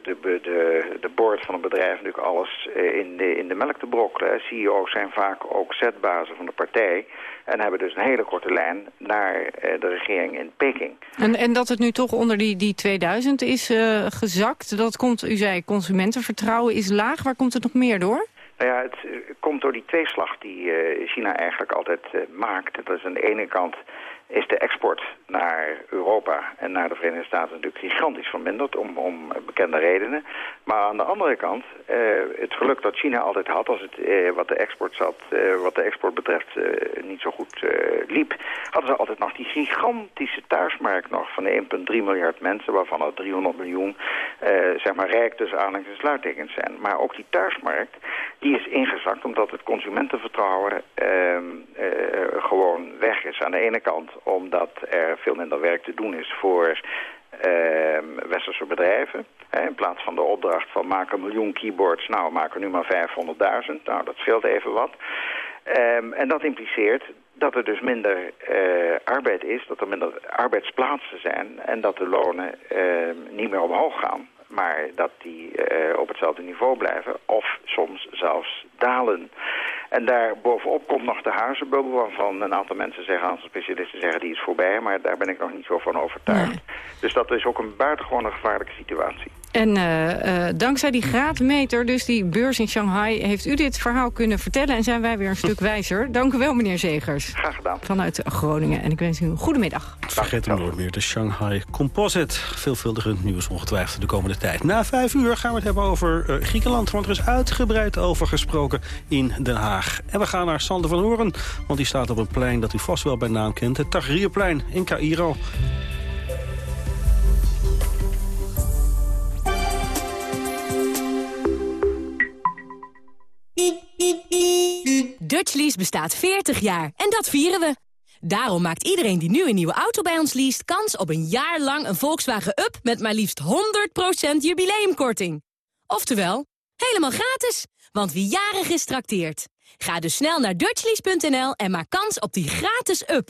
de, de, de board van een bedrijf natuurlijk alles in, de, in de melk te brokkelen. CEO's zijn vaak ook zetbazen van de partij. En hebben dus een hele korte lijn naar de regering in Peking. En, en dat het nu toch onder die, die 2000 is gezakt, dat komt, u zei, consumentenvertrouwen is laag. Waar komt het nog meer door? Nou ja, het eh, komt door die tweeslag die eh, China eigenlijk altijd eh, maakt. Dat is aan de ene kant is de export naar Europa en naar de Verenigde Staten natuurlijk gigantisch verminderd om, om bekende redenen. Maar aan de andere kant, eh, het geluk dat China altijd had als het eh, wat de export zat, eh, wat de export betreft eh, niet zo goed liep, hadden ze altijd nog die gigantische thuismarkt nog van de 1,3 miljard mensen, waarvan er 300 miljoen zeg maar rijk tussen aanhalingstekens en sluittekens zijn. Maar ook die thuismarkt, die is ingezakt omdat het consumentenvertrouwen ehm, eh, gewoon weg is. Aan de ene kant omdat er veel minder werk te doen is voor ehm, westerse bedrijven. In plaats van de opdracht van maak een miljoen keyboards, nou maken nu maar 500.000. Nou, dat scheelt even wat. Ehm, en dat impliceert dat er dus minder eh, arbeid is, dat er minder arbeidsplaatsen zijn en dat de lonen ehm, niet meer omhoog gaan. Maar dat die eh, op hetzelfde niveau blijven of soms zelfs dalen. En daar bovenop komt nog de huizenbubbel waarvan een aantal mensen zeggen, een aantal specialisten zeggen die is voorbij. Maar daar ben ik nog niet zo van overtuigd. Dus dat is ook een buitengewoon gevaarlijke situatie. En eh, eh, dankzij die graadmeter, dus die beurs in Shanghai... heeft u dit verhaal kunnen vertellen en zijn wij weer een stuk wijzer. Dank u wel, meneer Zegers. Graag gedaan. Vanuit Groningen. En ik wens u een goede middag. Vergeet hem nooit meer, de Shanghai Composite. Veelvuldige nieuws ongetwijfeld de komende tijd. Na vijf uur gaan we het hebben over uh, Griekenland, want er is uitgebreid over gesproken in Den Haag. En we gaan naar Sander van Horen, want die staat op een plein dat u vast wel bij naam kent. Het Tahrirplein in Cairo. Dutchlease bestaat 40 jaar en dat vieren we. Daarom maakt iedereen die nu een nieuwe auto bij ons leest... kans op een jaar lang een Volkswagen Up met maar liefst 100% jubileumkorting. Oftewel, helemaal gratis, want wie jarig is trakteert. Ga dus snel naar dutchlease.nl en maak kans op die gratis Up.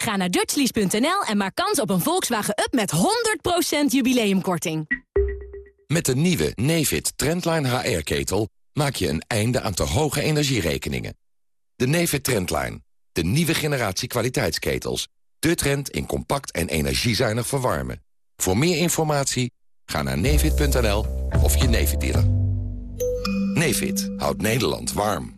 Ga naar dutchlease.nl en maak kans op een Volkswagen Up met 100% jubileumkorting. Met de nieuwe Nefit Trendline HR-ketel maak je een einde aan te hoge energierekeningen. De Nefit Trendline, de nieuwe generatie kwaliteitsketels. De trend in compact en energiezuinig verwarmen. Voor meer informatie ga naar nefit.nl of je Nefit dealer. Nefit houdt Nederland warm.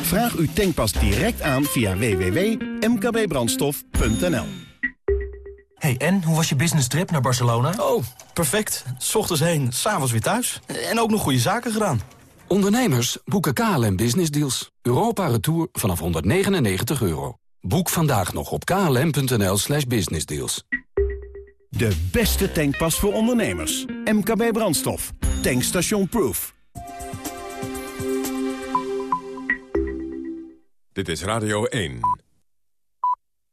Vraag uw tankpas direct aan via www.mkbbrandstof.nl Hey, en hoe was je business trip naar Barcelona? Oh, perfect. S ochtends heen, s'avonds weer thuis. En ook nog goede zaken gedaan. Ondernemers boeken KLM Business Deals. Europa Retour vanaf 199 euro. Boek vandaag nog op klm.nl slash businessdeals. De beste tankpas voor ondernemers. MKB Brandstof. Tankstation Proof. Dit is Radio 1.